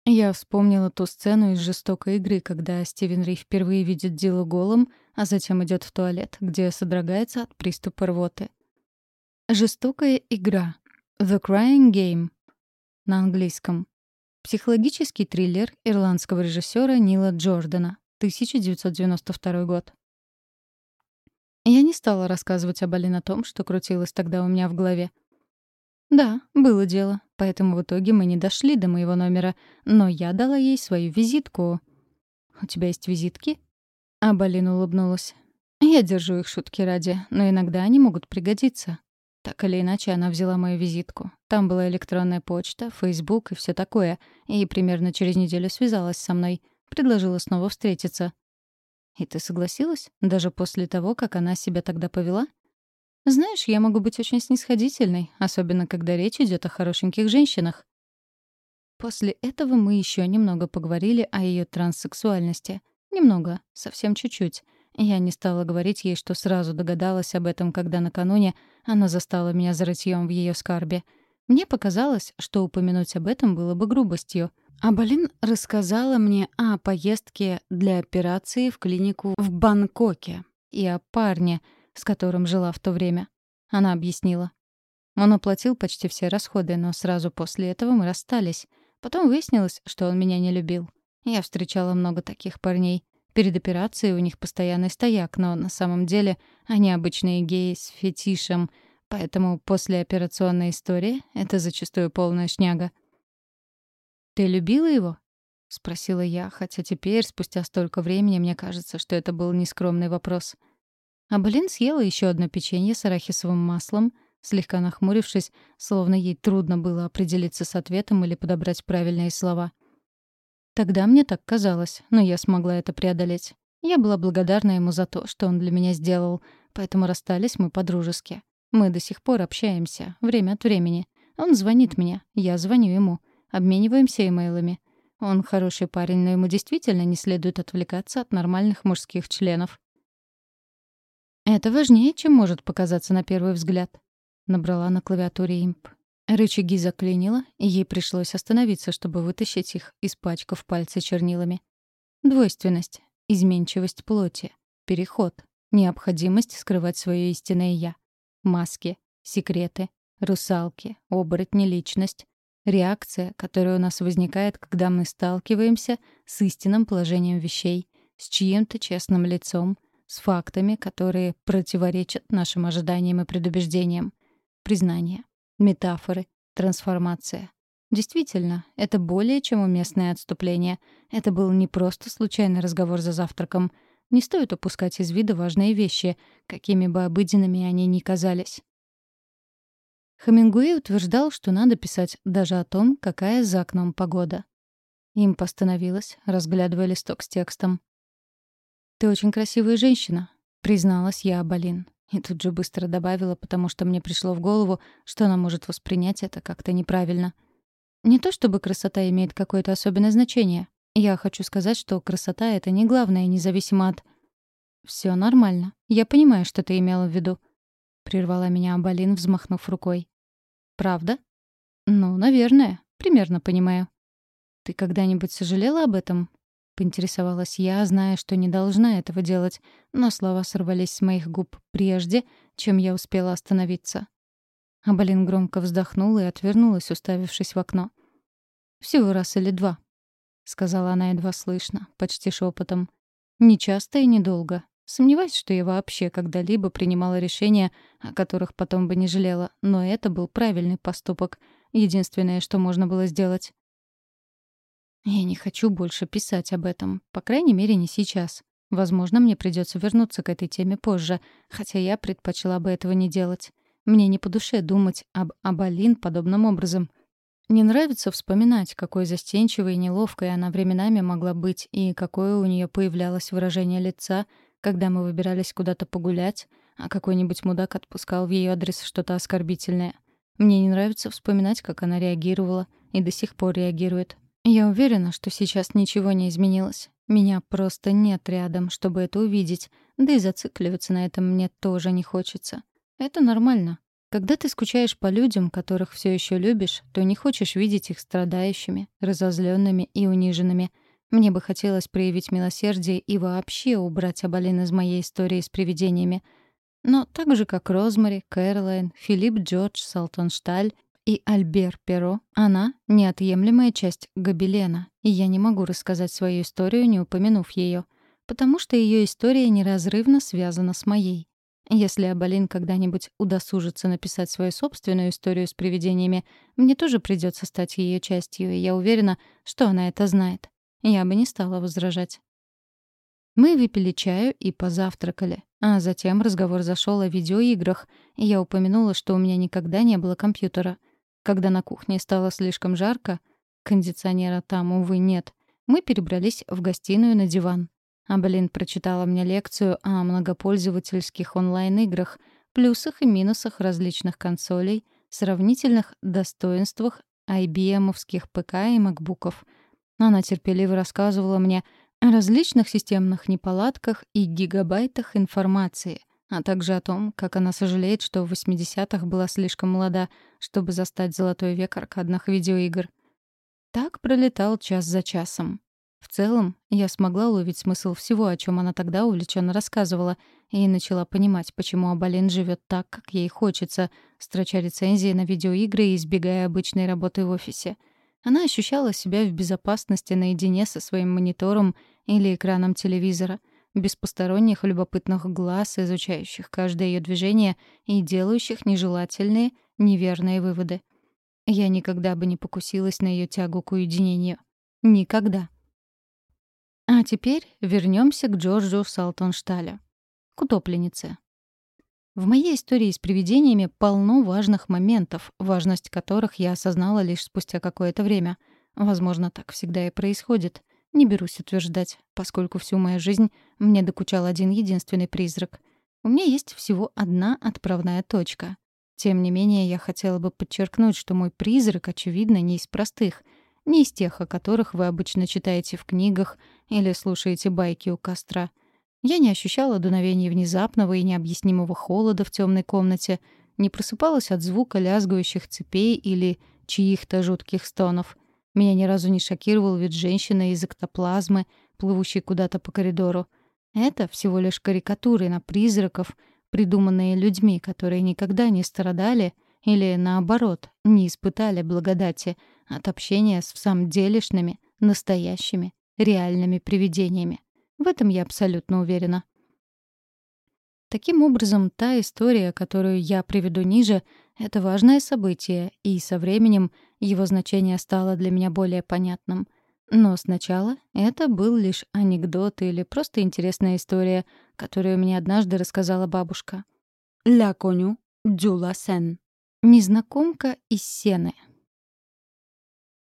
Я вспомнила ту сцену из жестокой игры, когда Стивен Ри впервые видит Дилу голым, а затем идет в туалет, где содрогается от приступа рвоты. Жестокая игра. The Crying Game. На английском. Психологический триллер ирландского режиссера Нила Джордана, 1992 год. Я не стала рассказывать об Алин о том, что крутилось тогда у меня в голове. Да, было дело, поэтому в итоге мы не дошли до моего номера, но я дала ей свою визитку. «У тебя есть визитки?» Абалин улыбнулась. «Я держу их шутки ради, но иногда они могут пригодиться. Так или иначе, она взяла мою визитку. Там была электронная почта, Facebook и все такое. И примерно через неделю связалась со мной. Предложила снова встретиться. «И ты согласилась? Даже после того, как она себя тогда повела?» «Знаешь, я могу быть очень снисходительной, особенно когда речь идет о хорошеньких женщинах». После этого мы еще немного поговорили о ее транссексуальности. Немного, совсем чуть-чуть. Я не стала говорить ей, что сразу догадалась об этом, когда накануне она застала меня за рытьем в ее скарбе. Мне показалось, что упомянуть об этом было бы грубостью. А Балин рассказала мне о поездке для операции в клинику в Бангкоке и о парне, с которым жила в то время. Она объяснила. Он оплатил почти все расходы, но сразу после этого мы расстались. Потом выяснилось, что он меня не любил. Я встречала много таких парней. Перед операцией у них постоянный стояк, но на самом деле они обычные геи с фетишем, поэтому послеоперационная история — это зачастую полная шняга. «Ты любила его?» — спросила я, хотя теперь, спустя столько времени, мне кажется, что это был нескромный вопрос. А Блин съела еще одно печенье с арахисовым маслом, слегка нахмурившись, словно ей трудно было определиться с ответом или подобрать правильные слова — Тогда мне так казалось, но я смогла это преодолеть. Я была благодарна ему за то, что он для меня сделал, поэтому расстались мы по-дружески. Мы до сих пор общаемся, время от времени. Он звонит мне, я звоню ему. Обмениваемся имейлами. Он хороший парень, но ему действительно не следует отвлекаться от нормальных мужских членов. «Это важнее, чем может показаться на первый взгляд», — набрала на клавиатуре имп. Рычаги заклинило, и ей пришлось остановиться, чтобы вытащить их, испачкав пальцы чернилами. Двойственность, изменчивость плоти, переход, необходимость скрывать свое истинное «я», маски, секреты, русалки, оборотни личность, реакция, которая у нас возникает, когда мы сталкиваемся с истинным положением вещей, с чьим-то честным лицом, с фактами, которые противоречат нашим ожиданиям и предубеждениям. Признание, метафоры, трансформация. Действительно, это более чем уместное отступление. Это был не просто случайный разговор за завтраком. Не стоит упускать из вида важные вещи, какими бы обыденными они ни казались. Хемингуэй утверждал, что надо писать даже о том, какая за окном погода. Им постановилась, разглядывая листок с текстом. «Ты очень красивая женщина», — призналась я Абалин. И тут же быстро добавила, потому что мне пришло в голову, что она может воспринять это как-то неправильно. Не то чтобы красота имеет какое-то особенное значение. Я хочу сказать, что красота — это не главное, независимо от... Все нормально. Я понимаю, что ты имела в виду», — прервала меня Абалин, взмахнув рукой. «Правда?» «Ну, наверное. Примерно понимаю». «Ты когда-нибудь сожалела об этом?» — поинтересовалась я, зная, что не должна этого делать, но слова сорвались с моих губ прежде, чем я успела остановиться. Абалин громко вздохнула и отвернулась, уставившись в окно. «Всего раз или два», — сказала она едва слышно, почти шепотом. «Нечасто и недолго. Сомневаюсь, что я вообще когда-либо принимала решения, о которых потом бы не жалела, но это был правильный поступок, единственное, что можно было сделать. Я не хочу больше писать об этом, по крайней мере, не сейчас. Возможно, мне придется вернуться к этой теме позже, хотя я предпочла бы этого не делать. Мне не по душе думать об Абалин подобным образом. Не нравится вспоминать, какой застенчивой и неловкой она временами могла быть и какое у нее появлялось выражение лица, когда мы выбирались куда-то погулять, а какой-нибудь мудак отпускал в ее адрес что-то оскорбительное. Мне не нравится вспоминать, как она реагировала и до сих пор реагирует. Я уверена, что сейчас ничего не изменилось. Меня просто нет рядом, чтобы это увидеть, да и зацикливаться на этом мне тоже не хочется. Это нормально. Когда ты скучаешь по людям, которых все еще любишь, то не хочешь видеть их страдающими, разозленными и униженными. Мне бы хотелось проявить милосердие и вообще убрать Абалин из моей истории с привидениями. Но так же, как Розмари, Кэролайн, Филипп Джордж, Салтоншталь и Альбер Перо, она — неотъемлемая часть Гобелена, и я не могу рассказать свою историю, не упомянув ее, потому что ее история неразрывно связана с моей. Если Абалин когда-нибудь удосужится написать свою собственную историю с привидениями, мне тоже придется стать ее частью, и я уверена, что она это знает. Я бы не стала возражать. Мы выпили чаю и позавтракали, а затем разговор зашел о видеоиграх, и я упомянула, что у меня никогда не было компьютера — когда на кухне стало слишком жарко, кондиционера там, увы, нет, мы перебрались в гостиную на диван. Абелин прочитала мне лекцию о многопользовательских онлайн-играх, плюсах и минусах различных консолей, сравнительных достоинствах IBM-овских ПК и макбуков. Она терпеливо рассказывала мне о различных системных неполадках и гигабайтах информации — а также о том, как она сожалеет, что в 80-х была слишком молода, чтобы застать золотой век аркадных видеоигр. Так пролетал час за часом. В целом, я смогла уловить смысл всего, о чем она тогда увлеченно рассказывала, и начала понимать, почему Абалин живет так, как ей хочется, строча рецензии на видеоигры и избегая обычной работы в офисе. Она ощущала себя в безопасности наедине со своим монитором или экраном телевизора — без посторонних любопытных глаз, изучающих каждое ее движение и делающих нежелательные, неверные выводы. Я никогда бы не покусилась на ее тягу к уединению. Никогда. А теперь вернемся к Джорджу Салтоншталю, к утопленнице. В моей истории с привидениями полно важных моментов, важность которых я осознала лишь спустя какое-то время. Возможно, так всегда и происходит — не берусь утверждать, поскольку всю мою жизнь мне докучал один единственный призрак. У меня есть всего одна отправная точка. Тем не менее, я хотела бы подчеркнуть, что мой призрак, очевидно, не из простых. Не из тех, о которых вы обычно читаете в книгах или слушаете байки у костра. Я не ощущала дуновения внезапного и необъяснимого холода в темной комнате, не просыпалась от звука лязгающих цепей или чьих-то жутких стонов. Меня ни разу не шокировал вид женщины из эктоплазмы, плывущей куда-то по коридору. Это всего лишь карикатуры на призраков, придуманные людьми, которые никогда не страдали или, наоборот, не испытали благодати от общения с всамделишными, настоящими, реальными привидениями. В этом я абсолютно уверена. Таким образом, та история, которую я приведу ниже, это важное событие, и со временем его значение стало для меня более понятным. Но сначала это был лишь анекдот или просто интересная история, которую мне однажды рассказала бабушка. «Ля коню дюла сен». Незнакомка из сены.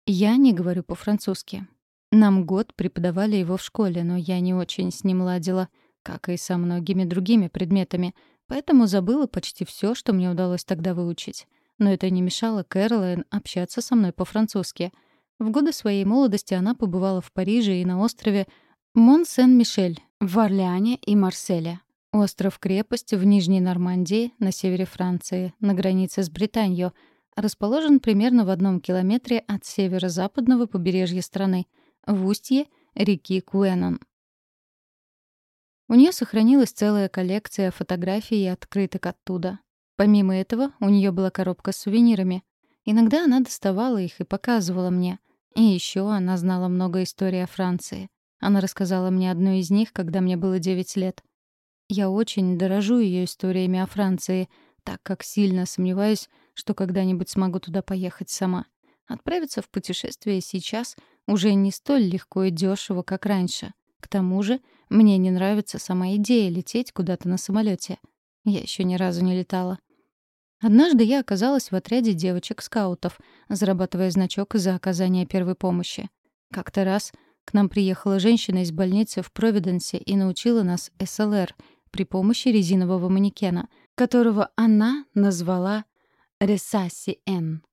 Я не говорю по-французски. Нам год преподавали его в школе, но я не очень с ним ладила, как и со многими другими предметами, поэтому забыла почти все, что мне удалось тогда выучить. Но это не мешало Кэролайн общаться со мной по-французски — в годы своей молодости она побывала в Париже и на острове Мон-Сен-Мишель, в Орлеане и Марселе. Остров-крепость в Нижней Нормандии, на севере Франции, на границе с Британией, расположен примерно в одном километре от северо-западного побережья страны, в устье реки Куэнон. У нее сохранилась целая коллекция фотографий и открыток оттуда. Помимо этого, у нее была коробка с сувенирами. Иногда она доставала их и показывала мне — и еще она знала много историй о Франции. Она рассказала мне одну из них, когда мне было 9 лет. Я очень дорожу ее историями о Франции, так как сильно сомневаюсь, что когда-нибудь смогу туда поехать сама. Отправиться в путешествие сейчас уже не столь легко и дешево, как раньше. К тому же, мне не нравится сама идея лететь куда-то на самолете. Я еще ни разу не летала. Однажды я оказалась в отряде девочек-скаутов, зарабатывая значок за оказание первой помощи. Как-то раз к нам приехала женщина из больницы в Провиденсе и научила нас СЛР при помощи резинового манекена, которого она назвала Ресаси Н.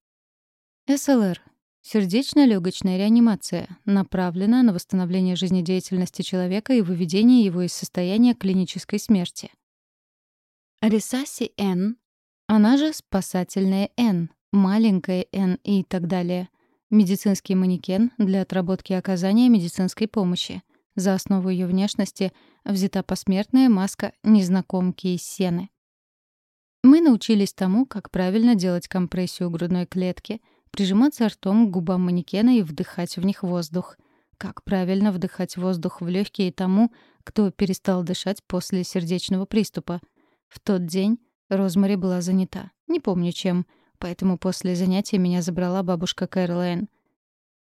СЛР — сердечно-легочная реанимация, направлена на восстановление жизнедеятельности человека и выведение его из состояния клинической смерти. Ресаси Н она же спасательная Н, маленькая Н и так далее. Медицинский манекен для отработки оказания медицинской помощи. За основу ее внешности взята посмертная маска незнакомки из сены. Мы научились тому, как правильно делать компрессию грудной клетки, прижиматься ртом к губам манекена и вдыхать в них воздух. Как правильно вдыхать воздух в легкие тому, кто перестал дышать после сердечного приступа. В тот день Розмари была занята. Не помню чем. Поэтому после занятия меня забрала бабушка Кэролайн.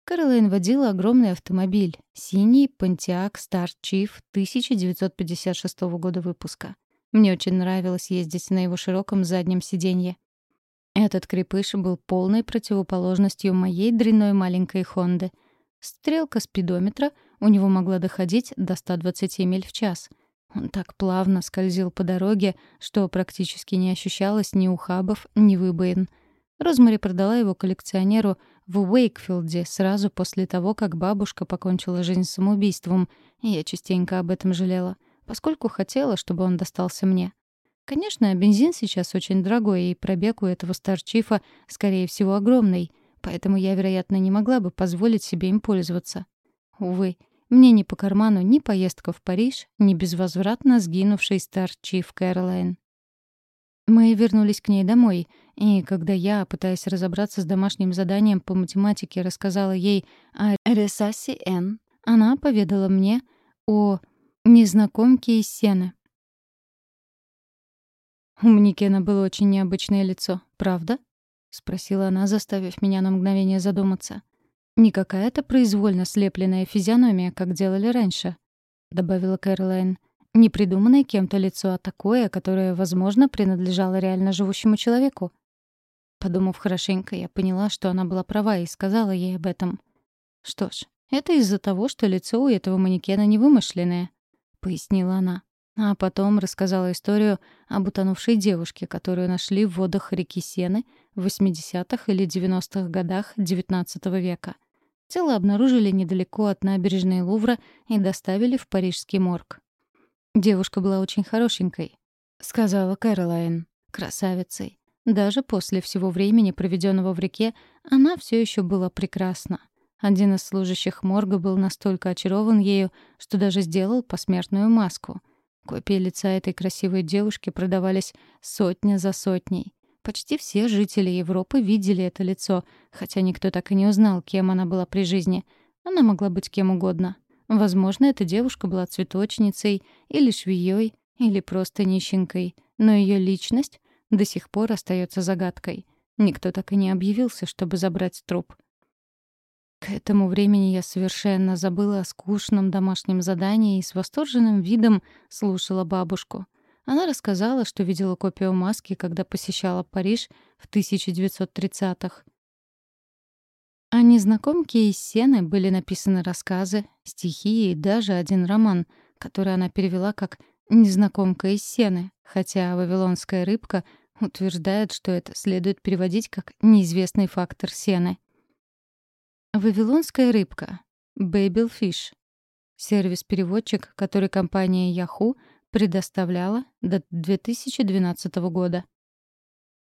Кэролайн водила огромный автомобиль. Синий Pontiac Star Chief 1956 года выпуска. Мне очень нравилось ездить на его широком заднем сиденье. Этот крепыш был полной противоположностью моей дрянной маленькой Хонды. Стрелка спидометра у него могла доходить до 120 миль в час — он так плавно скользил по дороге, что практически не ощущалось ни ухабов, ни выбоин. Розмари продала его коллекционеру в Уэйкфилде сразу после того, как бабушка покончила жизнь самоубийством, я частенько об этом жалела, поскольку хотела, чтобы он достался мне. Конечно, бензин сейчас очень дорогой, и пробег у этого старчифа, скорее всего, огромный, поэтому я, вероятно, не могла бы позволить себе им пользоваться. Увы, мне не по карману ни поездка в Париж, ни безвозвратно сгинувший стар Чиф Кэролайн. Мы вернулись к ней домой, и когда я, пытаясь разобраться с домашним заданием по математике, рассказала ей о Ресасе Н, она поведала мне о незнакомке из Сены. «У Мникена было очень необычное лицо, правда?» — спросила она, заставив меня на мгновение задуматься. Не какая-то произвольно слепленная физиономия, как делали раньше, добавила Кэролайн. Не придуманное кем-то лицо, а такое, которое, возможно, принадлежало реально живущему человеку. Подумав хорошенько, я поняла, что она была права и сказала ей об этом. Что ж, это из-за того, что лицо у этого манекена не вымышленное, пояснила она. А потом рассказала историю об утонувшей девушке, которую нашли в водах реки Сены в 80-х или 90-х годах XIX века. Тело обнаружили недалеко от набережной Лувра и доставили в парижский морг. «Девушка была очень хорошенькой», — сказала Кэролайн, красавицей. Даже после всего времени, проведенного в реке, она все еще была прекрасна. Один из служащих морга был настолько очарован ею, что даже сделал посмертную маску. Копии лица этой красивой девушки продавались сотня за сотней. Почти все жители Европы видели это лицо, хотя никто так и не узнал, кем она была при жизни. Она могла быть кем угодно. Возможно, эта девушка была цветочницей или швеей, или просто нищенкой, но ее личность до сих пор остается загадкой. Никто так и не объявился, чтобы забрать труп. К этому времени я совершенно забыла о скучном домашнем задании и с восторженным видом слушала бабушку — она рассказала, что видела копию маски, когда посещала Париж в 1930-х. О незнакомке из Сены были написаны рассказы, стихи и даже один роман, который она перевела как «Незнакомка из Сены», хотя «Вавилонская рыбка» утверждает, что это следует переводить как «неизвестный фактор Сены». «Вавилонская рыбка» — Babelfish — сервис-переводчик, который компания Yahoo — предоставляла до 2012 года.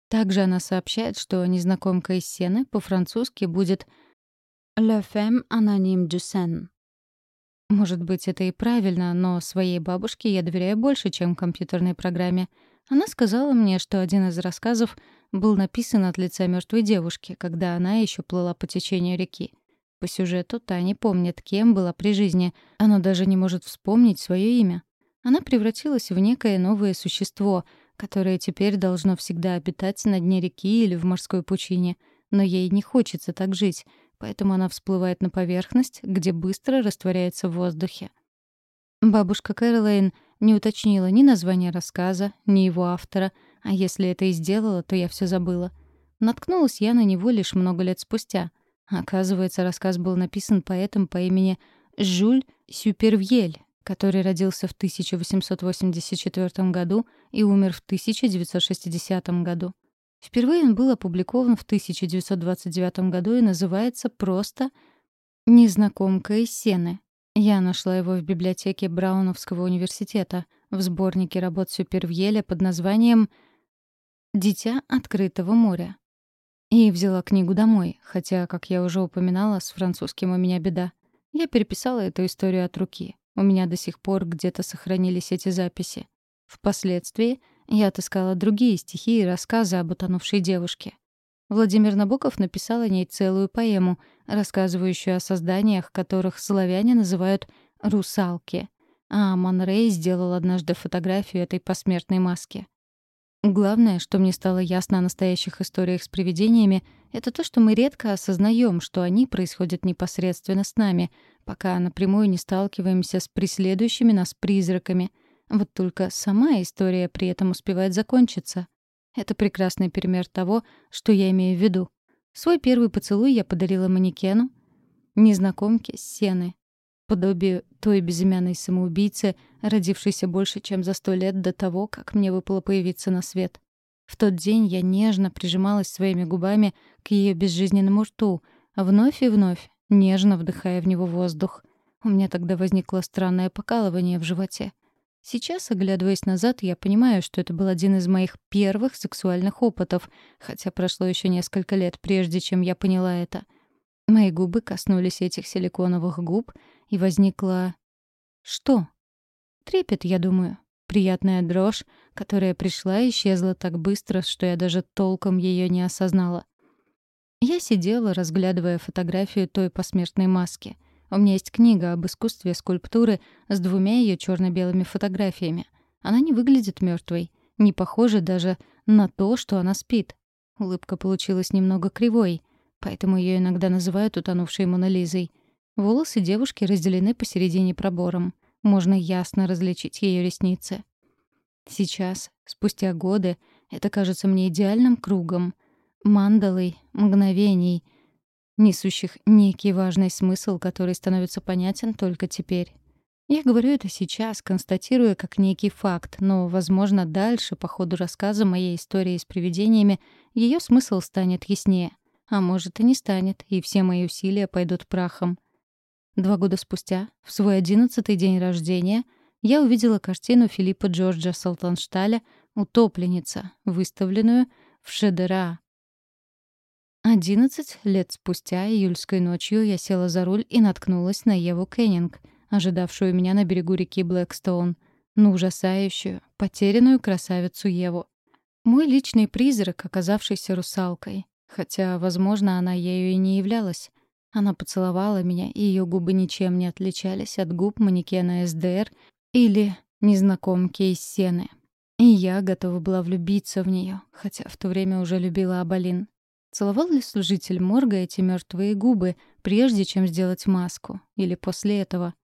Также она сообщает, что незнакомка из Сены по-французски будет «La femme anonyme du Seine». Может быть, это и правильно, но своей бабушке я доверяю больше, чем компьютерной программе. Она сказала мне, что один из рассказов был написан от лица мертвой девушки, когда она еще плыла по течению реки. По сюжету та не помнит, кем была при жизни. Она даже не может вспомнить свое имя. Она превратилась в некое новое существо, которое теперь должно всегда обитать на дне реки или в морской пучине. Но ей не хочется так жить, поэтому она всплывает на поверхность, где быстро растворяется в воздухе. Бабушка Кэролайн не уточнила ни названия рассказа, ни его автора, а если это и сделала, то я все забыла. Наткнулась я на него лишь много лет спустя. Оказывается, рассказ был написан поэтом по имени Жюль Сюпервьель, который родился в 1884 году и умер в 1960 году. Впервые он был опубликован в 1929 году и называется просто «Незнакомка из Сены». Я нашла его в библиотеке Брауновского университета в сборнике работ Сюпервьеля под названием «Дитя открытого моря». И взяла книгу домой, хотя, как я уже упоминала, с французским у меня беда. Я переписала эту историю от руки. У меня до сих пор где-то сохранились эти записи. Впоследствии я отыскала другие стихи и рассказы об утонувшей девушке. Владимир Набоков написал о ней целую поэму, рассказывающую о созданиях, которых славяне называют «русалки», а Манрей сделал однажды фотографию этой посмертной маски. Главное, что мне стало ясно о настоящих историях с привидениями, это то, что мы редко осознаем, что они происходят непосредственно с нами, пока напрямую не сталкиваемся с преследующими нас призраками. Вот только сама история при этом успевает закончиться. Это прекрасный пример того, что я имею в виду. Свой первый поцелуй я подарила манекену, незнакомке с сены, подобию той безымянной самоубийцы, родившейся больше, чем за сто лет до того, как мне выпало появиться на свет. В тот день я нежно прижималась своими губами к ее безжизненному рту, вновь и вновь, нежно вдыхая в него воздух. У меня тогда возникло странное покалывание в животе. Сейчас, оглядываясь назад, я понимаю, что это был один из моих первых сексуальных опытов, хотя прошло еще несколько лет, прежде чем я поняла это. Мои губы коснулись этих силиконовых губ, и возникла... Что? Трепет, я думаю. Приятная дрожь, которая пришла и исчезла так быстро, что я даже толком ее не осознала. Я сидела, разглядывая фотографию той посмертной маски. У меня есть книга об искусстве скульптуры с двумя ее черно-белыми фотографиями. Она не выглядит мертвой, не похожа даже на то, что она спит. Улыбка получилась немного кривой, поэтому ее иногда называют утонувшей Монолизой. Волосы девушки разделены посередине пробором. Можно ясно различить ее ресницы. Сейчас, спустя годы, это кажется мне идеальным кругом — мандалой мгновений, несущих некий важный смысл, который становится понятен только теперь. Я говорю это сейчас, констатируя как некий факт, но, возможно, дальше, по ходу рассказа моей истории с привидениями, ее смысл станет яснее. а может и не станет, и все мои усилия пойдут прахом. Два года спустя, в свой одиннадцатый день рождения, я увидела картину Филиппа Джорджа Салтаншталя «Утопленница», выставленную в Шедера. Одиннадцать лет спустя, июльской ночью, я села за руль и наткнулась на Еву Кеннинг, ожидавшую меня на берегу реки Блэкстоун, на ужасающую, потерянную красавицу Еву. Мой личный призрак, оказавшийся русалкой. Хотя, возможно, она ею и не являлась. Она поцеловала меня, и ее губы ничем не отличались от губ манекена СДР или незнакомки из Сены. И я готова была влюбиться в нее, хотя в то время уже любила Абалин. Целовал ли служитель морга эти мертвые губы, прежде чем сделать маску, или после этого?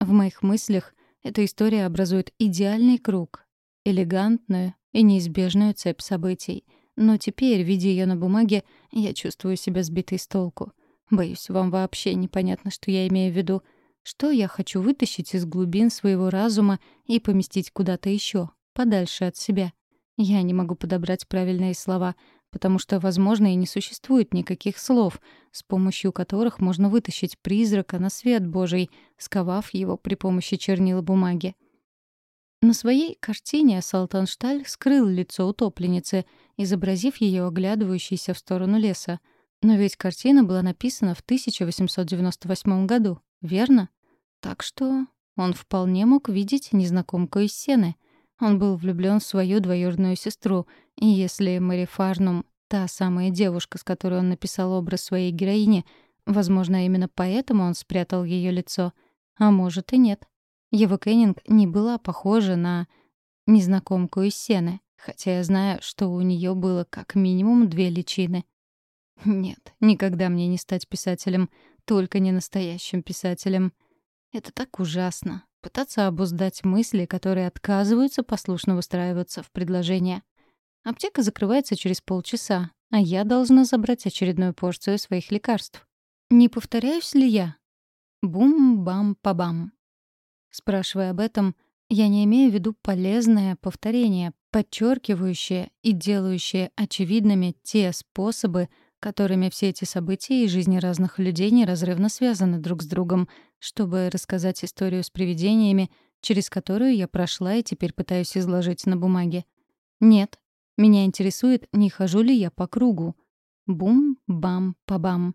В моих мыслях эта история образует идеальный круг, элегантную и неизбежную цепь событий. Но теперь, видя ее на бумаге, я чувствую себя сбитой с толку. Боюсь, вам вообще непонятно, что я имею в виду. Что я хочу вытащить из глубин своего разума и поместить куда-то еще, подальше от себя. Я не могу подобрать правильные слова, потому что, возможно, и не существует никаких слов, с помощью которых можно вытащить призрака на свет Божий, сковав его при помощи чернила бумаги. На своей картине Салтаншталь скрыл лицо утопленницы, изобразив ее оглядывающейся в сторону леса. Но ведь картина была написана в 1898 году, верно? Так что он вполне мог видеть незнакомку из Сены. Он был влюблен в свою двоюродную сестру, и если Мэри Фарнум — та самая девушка, с которой он написал образ своей героини, возможно, именно поэтому он спрятал ее лицо. А может и нет. Ева Кеннинг не была похожа на незнакомку из Сены, хотя я знаю, что у нее было как минимум две личины. Нет, никогда мне не стать писателем, только не настоящим писателем. Это так ужасно — пытаться обуздать мысли, которые отказываются послушно выстраиваться в предложения. Аптека закрывается через полчаса, а я должна забрать очередную порцию своих лекарств. Не повторяюсь ли я? Бум-бам-па-бам. Спрашивая об этом, я не имею в виду полезное повторение, подчеркивающее и делающее очевидными те способы, которыми все эти события и жизни разных людей неразрывно связаны друг с другом, чтобы рассказать историю с привидениями, через которую я прошла и теперь пытаюсь изложить на бумаге. Нет, меня интересует, не хожу ли я по кругу. Бум-бам-па-бам.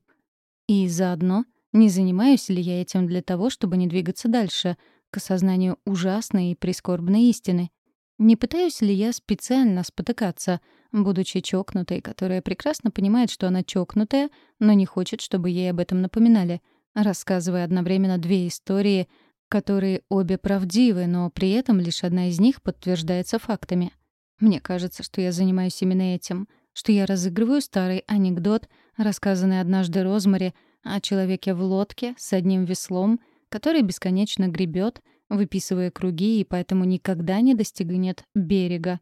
И заодно, не занимаюсь ли я этим для того, чтобы не двигаться дальше — к осознанию ужасной и прискорбной истины. Не пытаюсь ли я специально спотыкаться, будучи чокнутой, которая прекрасно понимает, что она чокнутая, но не хочет, чтобы ей об этом напоминали, рассказывая одновременно две истории, которые обе правдивы, но при этом лишь одна из них подтверждается фактами. Мне кажется, что я занимаюсь именно этим, что я разыгрываю старый анекдот, рассказанный однажды Розмари о человеке в лодке с одним веслом — который бесконечно гребет, выписывая круги и поэтому никогда не достигнет берега.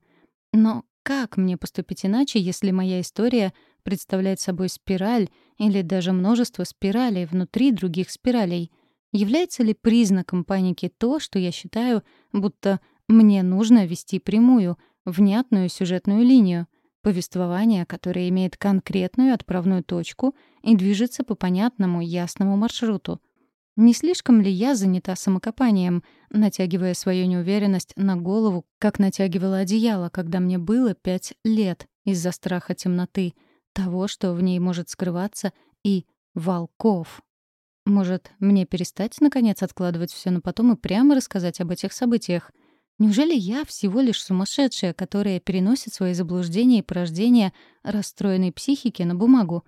Но как мне поступить иначе, если моя история представляет собой спираль или даже множество спиралей внутри других спиралей? Является ли признаком паники то, что я считаю, будто мне нужно вести прямую, внятную сюжетную линию, повествование, которое имеет конкретную отправную точку и движется по понятному, ясному маршруту? Не слишком ли я занята самокопанием, натягивая свою неуверенность на голову, как натягивала одеяло, когда мне было пять лет, из-за страха темноты, того, что в ней может скрываться, и волков? Может, мне перестать, наконец, откладывать все на потом и прямо рассказать об этих событиях? Неужели я всего лишь сумасшедшая, которая переносит свои заблуждения и порождения расстроенной психики на бумагу?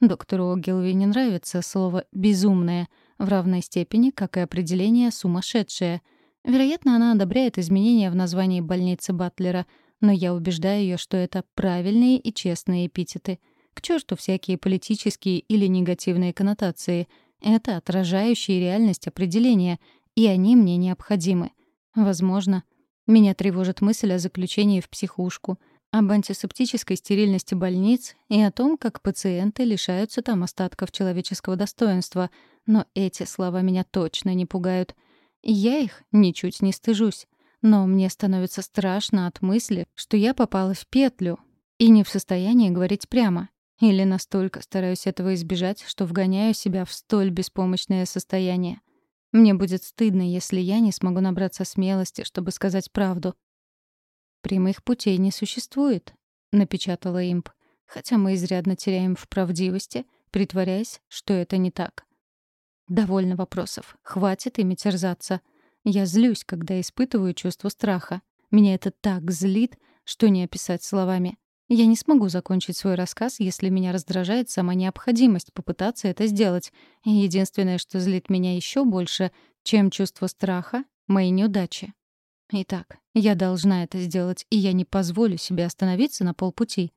Доктору Огилви не нравится слово «безумное», в равной степени, как и определение «сумасшедшая». Вероятно, она одобряет изменения в названии больницы Батлера, но я убеждаю ее, что это правильные и честные эпитеты. К черту всякие политические или негативные коннотации. Это отражающие реальность определения, и они мне необходимы. Возможно, меня тревожит мысль о заключении в психушку — об антисептической стерильности больниц и о том, как пациенты лишаются там остатков человеческого достоинства, но эти слова меня точно не пугают. Я их ничуть не стыжусь. Но мне становится страшно от мысли, что я попала в петлю и не в состоянии говорить прямо. Или настолько стараюсь этого избежать, что вгоняю себя в столь беспомощное состояние. Мне будет стыдно, если я не смогу набраться смелости, чтобы сказать правду. «Прямых путей не существует», — напечатала имп, хотя мы изрядно теряем в правдивости, притворяясь, что это не так. Довольно вопросов. Хватит ими терзаться. Я злюсь, когда испытываю чувство страха. Меня это так злит, что не описать словами. Я не смогу закончить свой рассказ, если меня раздражает сама необходимость попытаться это сделать. Единственное, что злит меня еще больше, чем чувство страха — мои неудачи. Итак, я должна это сделать, и я не позволю себе остановиться на полпути.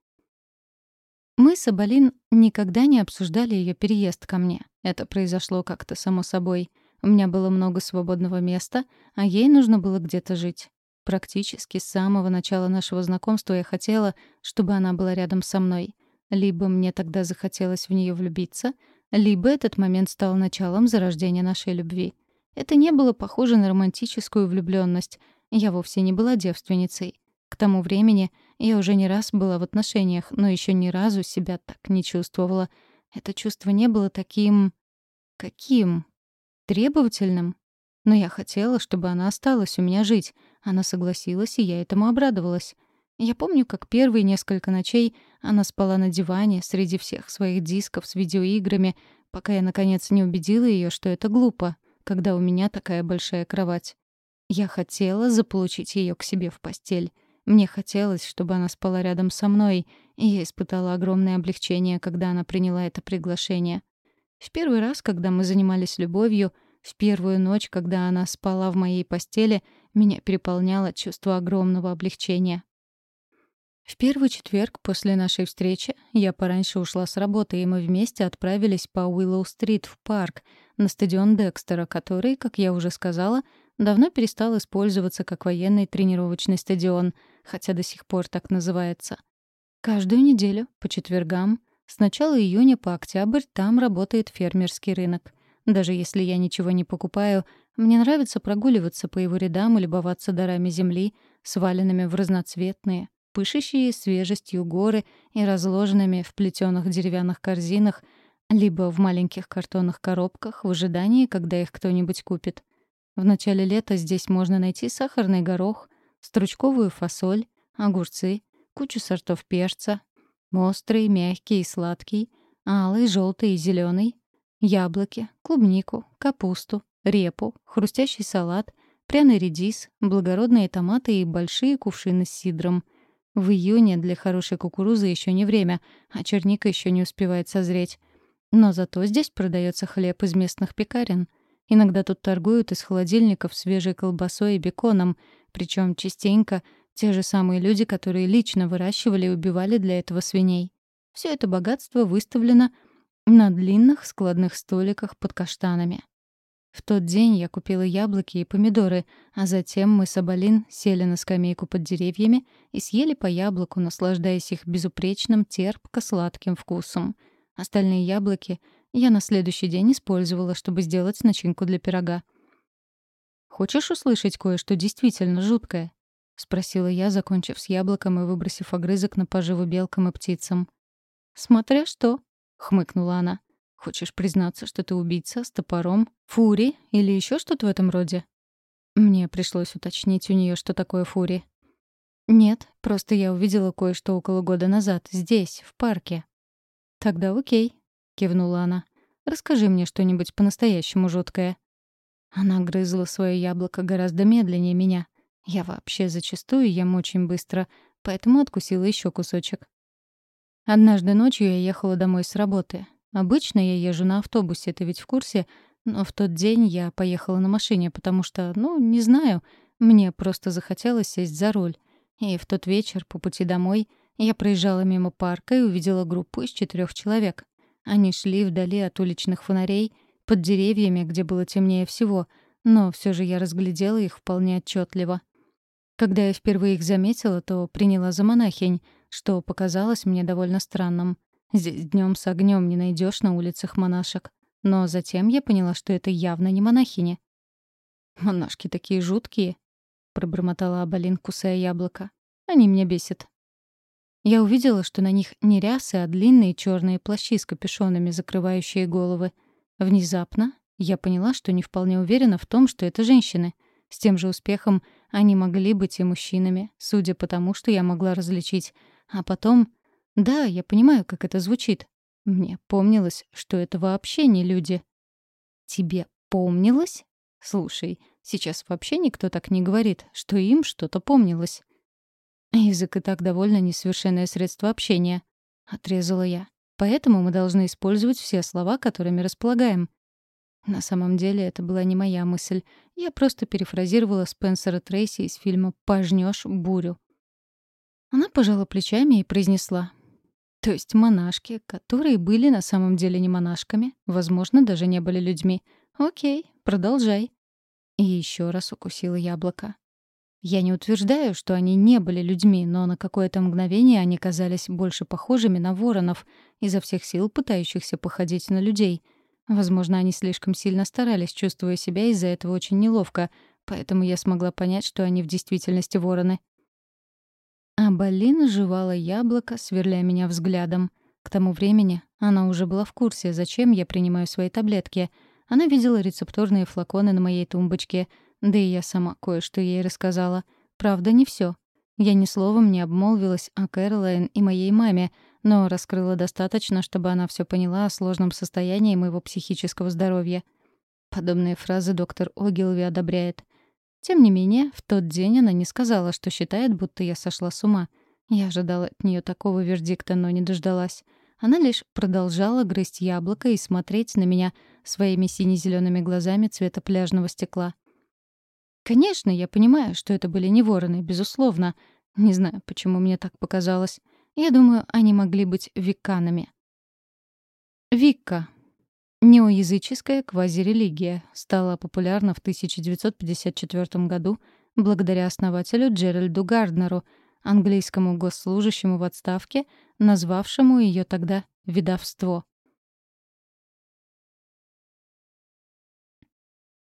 Мы с Абалин никогда не обсуждали ее переезд ко мне. Это произошло как-то само собой. У меня было много свободного места, а ей нужно было где-то жить. Практически с самого начала нашего знакомства я хотела, чтобы она была рядом со мной. Либо мне тогда захотелось в нее влюбиться, либо этот момент стал началом зарождения нашей любви. Это не было похоже на романтическую влюбленность. Я вовсе не была девственницей. К тому времени я уже не раз была в отношениях, но еще ни разу себя так не чувствовала. Это чувство не было таким... каким? Требовательным? Но я хотела, чтобы она осталась у меня жить. Она согласилась, и я этому обрадовалась. Я помню, как первые несколько ночей она спала на диване среди всех своих дисков с видеоиграми, пока я, наконец, не убедила ее, что это глупо, когда у меня такая большая кровать. Я хотела заполучить ее к себе в постель. Мне хотелось, чтобы она спала рядом со мной, и я испытала огромное облегчение, когда она приняла это приглашение. В первый раз, когда мы занимались любовью — в первую ночь, когда она спала в моей постели, меня переполняло чувство огромного облегчения. В первый четверг после нашей встречи я пораньше ушла с работы, и мы вместе отправились по Уиллоу-стрит в парк, на стадион Декстера, который, как я уже сказала, давно перестал использоваться как военный тренировочный стадион, хотя до сих пор так называется. Каждую неделю, по четвергам, с начала июня по октябрь там работает фермерский рынок. Даже если я ничего не покупаю, мне нравится прогуливаться по его рядам и любоваться дарами земли, сваленными в разноцветные, пышущие свежестью горы и разложенными в плетеных деревянных корзинах, либо в маленьких картонных коробках в ожидании, когда их кто-нибудь купит. В начале лета здесь можно найти сахарный горох, стручковую фасоль, огурцы, кучу сортов перца, острый, мягкий и сладкий, алый, желтый и зеленый, Яблоки, клубнику, капусту, репу, хрустящий салат, пряный редис, благородные томаты и большие кувшины с сидром. В июне для хорошей кукурузы еще не время, а черника еще не успевает созреть. Но зато здесь продается хлеб из местных пекарен. Иногда тут торгуют из холодильников свежей колбасой и беконом, причем частенько те же самые люди, которые лично выращивали и убивали для этого свиней. Все это богатство выставлено на длинных складных столиках под каштанами. В тот день я купила яблоки и помидоры, а затем мы с Абалин сели на скамейку под деревьями и съели по яблоку, наслаждаясь их безупречным терпко-сладким вкусом. Остальные яблоки я на следующий день использовала, чтобы сделать начинку для пирога. «Хочешь услышать кое-что действительно жуткое?» — спросила я, закончив с яблоком и выбросив огрызок на поживу белкам и птицам. «Смотря что», — хмыкнула она. «Хочешь признаться, что ты убийца с топором, фури или еще что-то в этом роде?» Мне пришлось уточнить у нее, что такое фури. «Нет, просто я увидела кое-что около года назад, здесь, в парке». «Тогда окей», — кивнула она. «Расскажи мне что-нибудь по-настоящему жуткое». Она грызла свое яблоко гораздо медленнее меня. Я вообще зачастую ем очень быстро, поэтому откусила еще кусочек. Однажды ночью я ехала домой с работы. Обычно я езжу на автобусе, ты ведь в курсе? Но в тот день я поехала на машине, потому что, ну, не знаю, мне просто захотелось сесть за руль. И в тот вечер, по пути домой, я проезжала мимо парка и увидела группу из четырех человек. Они шли вдали от уличных фонарей, под деревьями, где было темнее всего, но все же я разглядела их вполне отчетливо. Когда я впервые их заметила, то приняла за монахинь, что показалось мне довольно странным. Здесь днем с огнем не найдешь на улицах монашек. Но затем я поняла, что это явно не монахини. «Монашки такие жуткие», — пробормотала Абалин, кусая яблоко. «Они меня бесят». Я увидела, что на них не рясы, а длинные черные плащи с капюшонами, закрывающие головы. Внезапно я поняла, что не вполне уверена в том, что это женщины. С тем же успехом они могли быть и мужчинами, судя по тому, что я могла различить. А потом... Да, я понимаю, как это звучит. Мне помнилось, что это вообще не люди. Тебе помнилось? Слушай, сейчас вообще никто так не говорит, что им что-то помнилось. Язык и так довольно несовершенное средство общения. Отрезала я. Поэтому мы должны использовать все слова, которыми располагаем. На самом деле это была не моя мысль. Я просто перефразировала Спенсера Трейси из фильма «Пожнёшь бурю». Она пожала плечами и произнесла. То есть монашки, которые были на самом деле не монашками, возможно, даже не были людьми. Окей, продолжай. И еще раз укусила яблоко. Я не утверждаю, что они не были людьми, но на какое-то мгновение они казались больше похожими на воронов, изо всех сил пытающихся походить на людей. Возможно, они слишком сильно старались, чувствуя себя из-за этого очень неловко, поэтому я смогла понять, что они в действительности вороны. А Балина жевала яблоко, сверляя меня взглядом. К тому времени она уже была в курсе, зачем я принимаю свои таблетки. Она видела рецептурные флаконы на моей тумбочке, да и я сама кое-что ей рассказала. Правда, не все. Я ни словом не обмолвилась о Кэролайн и моей маме, но раскрыла достаточно, чтобы она все поняла о сложном состоянии моего психического здоровья. Подобные фразы доктор Огилви одобряет — тем не менее, в тот день она не сказала, что считает, будто я сошла с ума. Я ожидала от нее такого вердикта, но не дождалась. Она лишь продолжала грызть яблоко и смотреть на меня своими сине-зелеными глазами цвета пляжного стекла. Конечно, я понимаю, что это были не вороны, безусловно. Не знаю, почему мне так показалось. Я думаю, они могли быть виканами. Викка Неоязыческая квазирелигия стала популярна в 1954 году благодаря основателю Джеральду Гарднеру, английскому госслужащему в отставке, назвавшему ее тогда «видовство».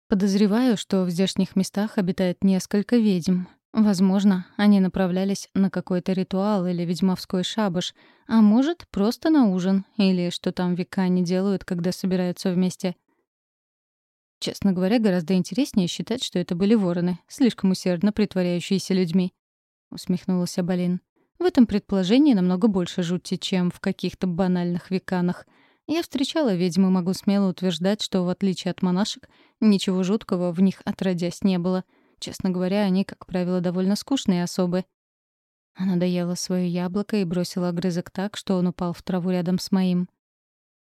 Подозреваю, что в здешних местах обитает несколько ведьм, Возможно, они направлялись на какой-то ритуал или ведьмовской шабаш, а может, просто на ужин, или что там века не делают, когда собираются вместе. Честно говоря, гораздо интереснее считать, что это были вороны, слишком усердно притворяющиеся людьми. Усмехнулась Абалин. В этом предположении намного больше жути, чем в каких-то банальных веканах. Я встречала ведьм и могу смело утверждать, что, в отличие от монашек, ничего жуткого в них отродясь не было — Честно говоря, они, как правило, довольно скучные особы. Она доела свое яблоко и бросила огрызок так, что он упал в траву рядом с моим.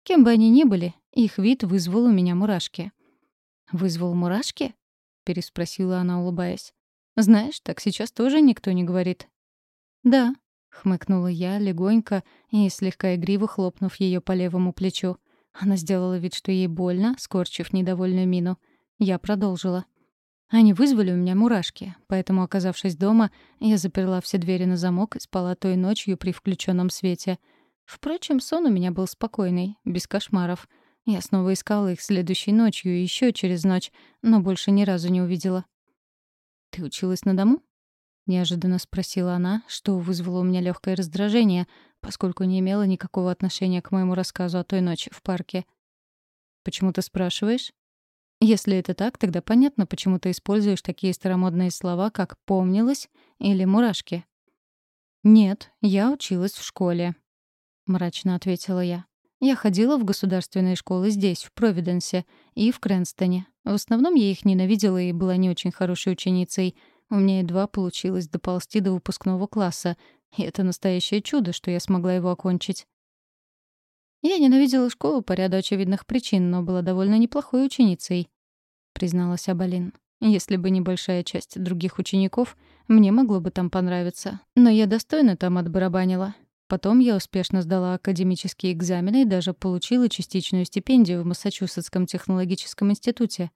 Кем бы они ни были, их вид вызвал у меня мурашки. «Вызвал мурашки?» — переспросила она, улыбаясь. «Знаешь, так сейчас тоже никто не говорит». «Да», — хмыкнула я легонько и слегка игриво хлопнув ее по левому плечу. Она сделала вид, что ей больно, скорчив недовольную мину. Я продолжила. Они вызвали у меня мурашки, поэтому, оказавшись дома, я заперла все двери на замок и спала той ночью при включенном свете. Впрочем, сон у меня был спокойный, без кошмаров. Я снова искала их следующей ночью и еще через ночь, но больше ни разу не увидела. «Ты училась на дому?» — неожиданно спросила она, что вызвало у меня легкое раздражение, поскольку не имела никакого отношения к моему рассказу о той ночи в парке. «Почему ты спрашиваешь?» Если это так, тогда понятно, почему ты используешь такие старомодные слова, как «помнилось» или «мурашки». «Нет, я училась в школе», — мрачно ответила я. «Я ходила в государственные школы здесь, в Провиденсе, и в Крэнстоне. В основном я их ненавидела и была не очень хорошей ученицей. У меня едва получилось доползти до выпускного класса, и это настоящее чудо, что я смогла его окончить. Я ненавидела школу по ряду очевидных причин, но была довольно неплохой ученицей, призналась Абалин. Если бы небольшая часть других учеников, мне могло бы там понравиться. Но я достойно там отбарабанила. Потом я успешно сдала академические экзамены и даже получила частичную стипендию в Массачусетском технологическом институте.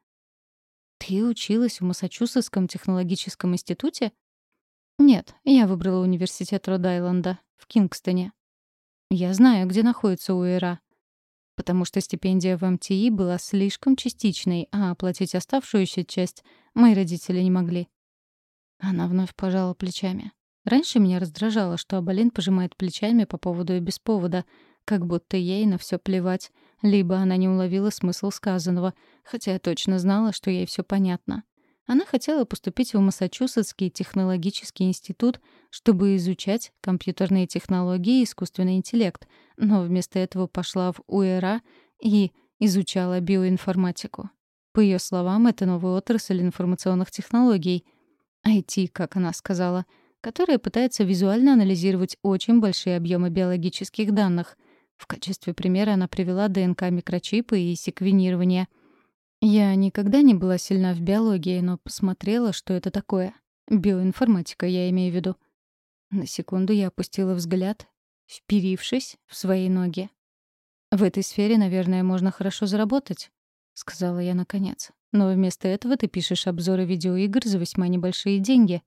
Ты училась в Массачусетском технологическом институте? Нет, я выбрала университет Род-Айленда в Кингстоне. Я знаю, где находится УЭРА. Потому что стипендия в МТИ была слишком частичной, а оплатить оставшуюся часть мои родители не могли. Она вновь пожала плечами. Раньше меня раздражало, что Абалин пожимает плечами по поводу и без повода, как будто ей на все плевать, либо она не уловила смысл сказанного, хотя я точно знала, что ей все понятно. Она хотела поступить в Массачусетский технологический институт, чтобы изучать компьютерные технологии и искусственный интеллект, но вместо этого пошла в УЭРА и изучала биоинформатику. По ее словам, это новая отрасль информационных технологий. IT, как она сказала, которая пытается визуально анализировать очень большие объемы биологических данных. В качестве примера она привела ДНК-микрочипы и секвенирование — я никогда не была сильна в биологии, но посмотрела, что это такое. Биоинформатика, я имею в виду. На секунду я опустила взгляд, вперившись в свои ноги. «В этой сфере, наверное, можно хорошо заработать», — сказала я наконец. «Но вместо этого ты пишешь обзоры видеоигр за весьма небольшие деньги».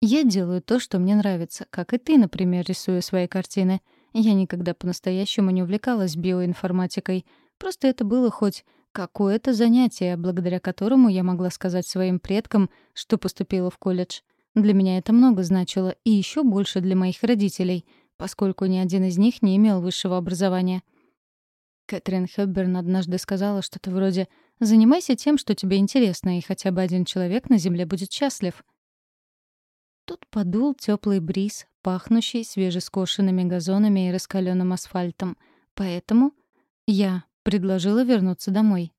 «Я делаю то, что мне нравится, как и ты, например, рисуя свои картины. Я никогда по-настоящему не увлекалась биоинформатикой. Просто это было хоть какое-то занятие, благодаря которому я могла сказать своим предкам, что поступила в колледж. Для меня это много значило, и еще больше для моих родителей, поскольку ни один из них не имел высшего образования. Кэтрин Хёбберн однажды сказала что-то вроде «Занимайся тем, что тебе интересно, и хотя бы один человек на Земле будет счастлив». Тут подул теплый бриз, пахнущий свежескошенными газонами и раскаленным асфальтом. Поэтому я Предложила вернуться домой.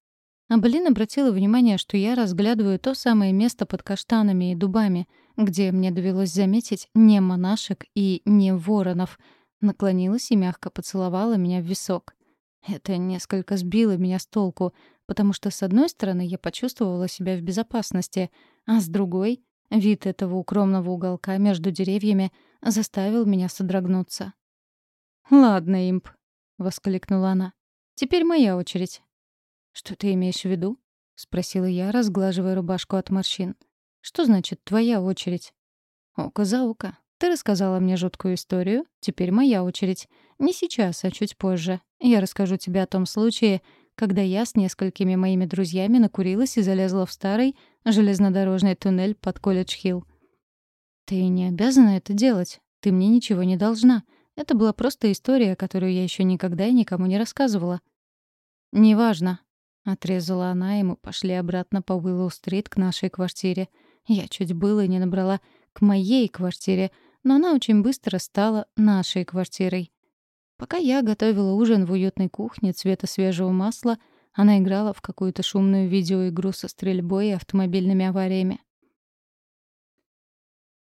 Абелин обратила внимание, что я разглядываю то самое место под каштанами и дубами, где мне довелось заметить не монашек и не воронов. Наклонилась и мягко поцеловала меня в висок. Это несколько сбило меня с толку, потому что, с одной стороны, я почувствовала себя в безопасности, а с другой — вид этого укромного уголка между деревьями заставил меня содрогнуться. «Ладно, имп», — воскликнула она. Теперь моя очередь». «Что ты имеешь в виду?» — спросила я, разглаживая рубашку от морщин. «Что значит «твоя очередь»?» «Око за око. Ты рассказала мне жуткую историю, теперь моя очередь. Не сейчас, а чуть позже. Я расскажу тебе о том случае, когда я с несколькими моими друзьями накурилась и залезла в старый железнодорожный туннель под Колледж-Хилл. «Ты не обязана это делать. Ты мне ничего не должна. Это была просто история, которую я еще никогда и никому не рассказывала. «Неважно», — отрезала она, и мы пошли обратно по Уиллоу-стрит к нашей квартире. Я чуть было не набрала к моей квартире, но она очень быстро стала нашей квартирой. Пока я готовила ужин в уютной кухне цвета свежего масла, она играла в какую-то шумную видеоигру со стрельбой и автомобильными авариями.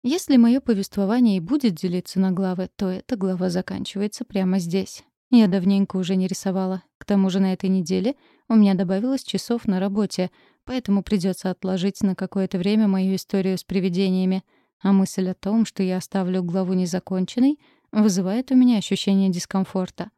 Если мое повествование и будет делиться на главы, то эта глава заканчивается прямо здесь. Я давненько уже не рисовала. К тому же на этой неделе у меня добавилось часов на работе, поэтому придется отложить на какое-то время мою историю с привидениями. А мысль о том, что я оставлю главу незаконченной, вызывает у меня ощущение дискомфорта.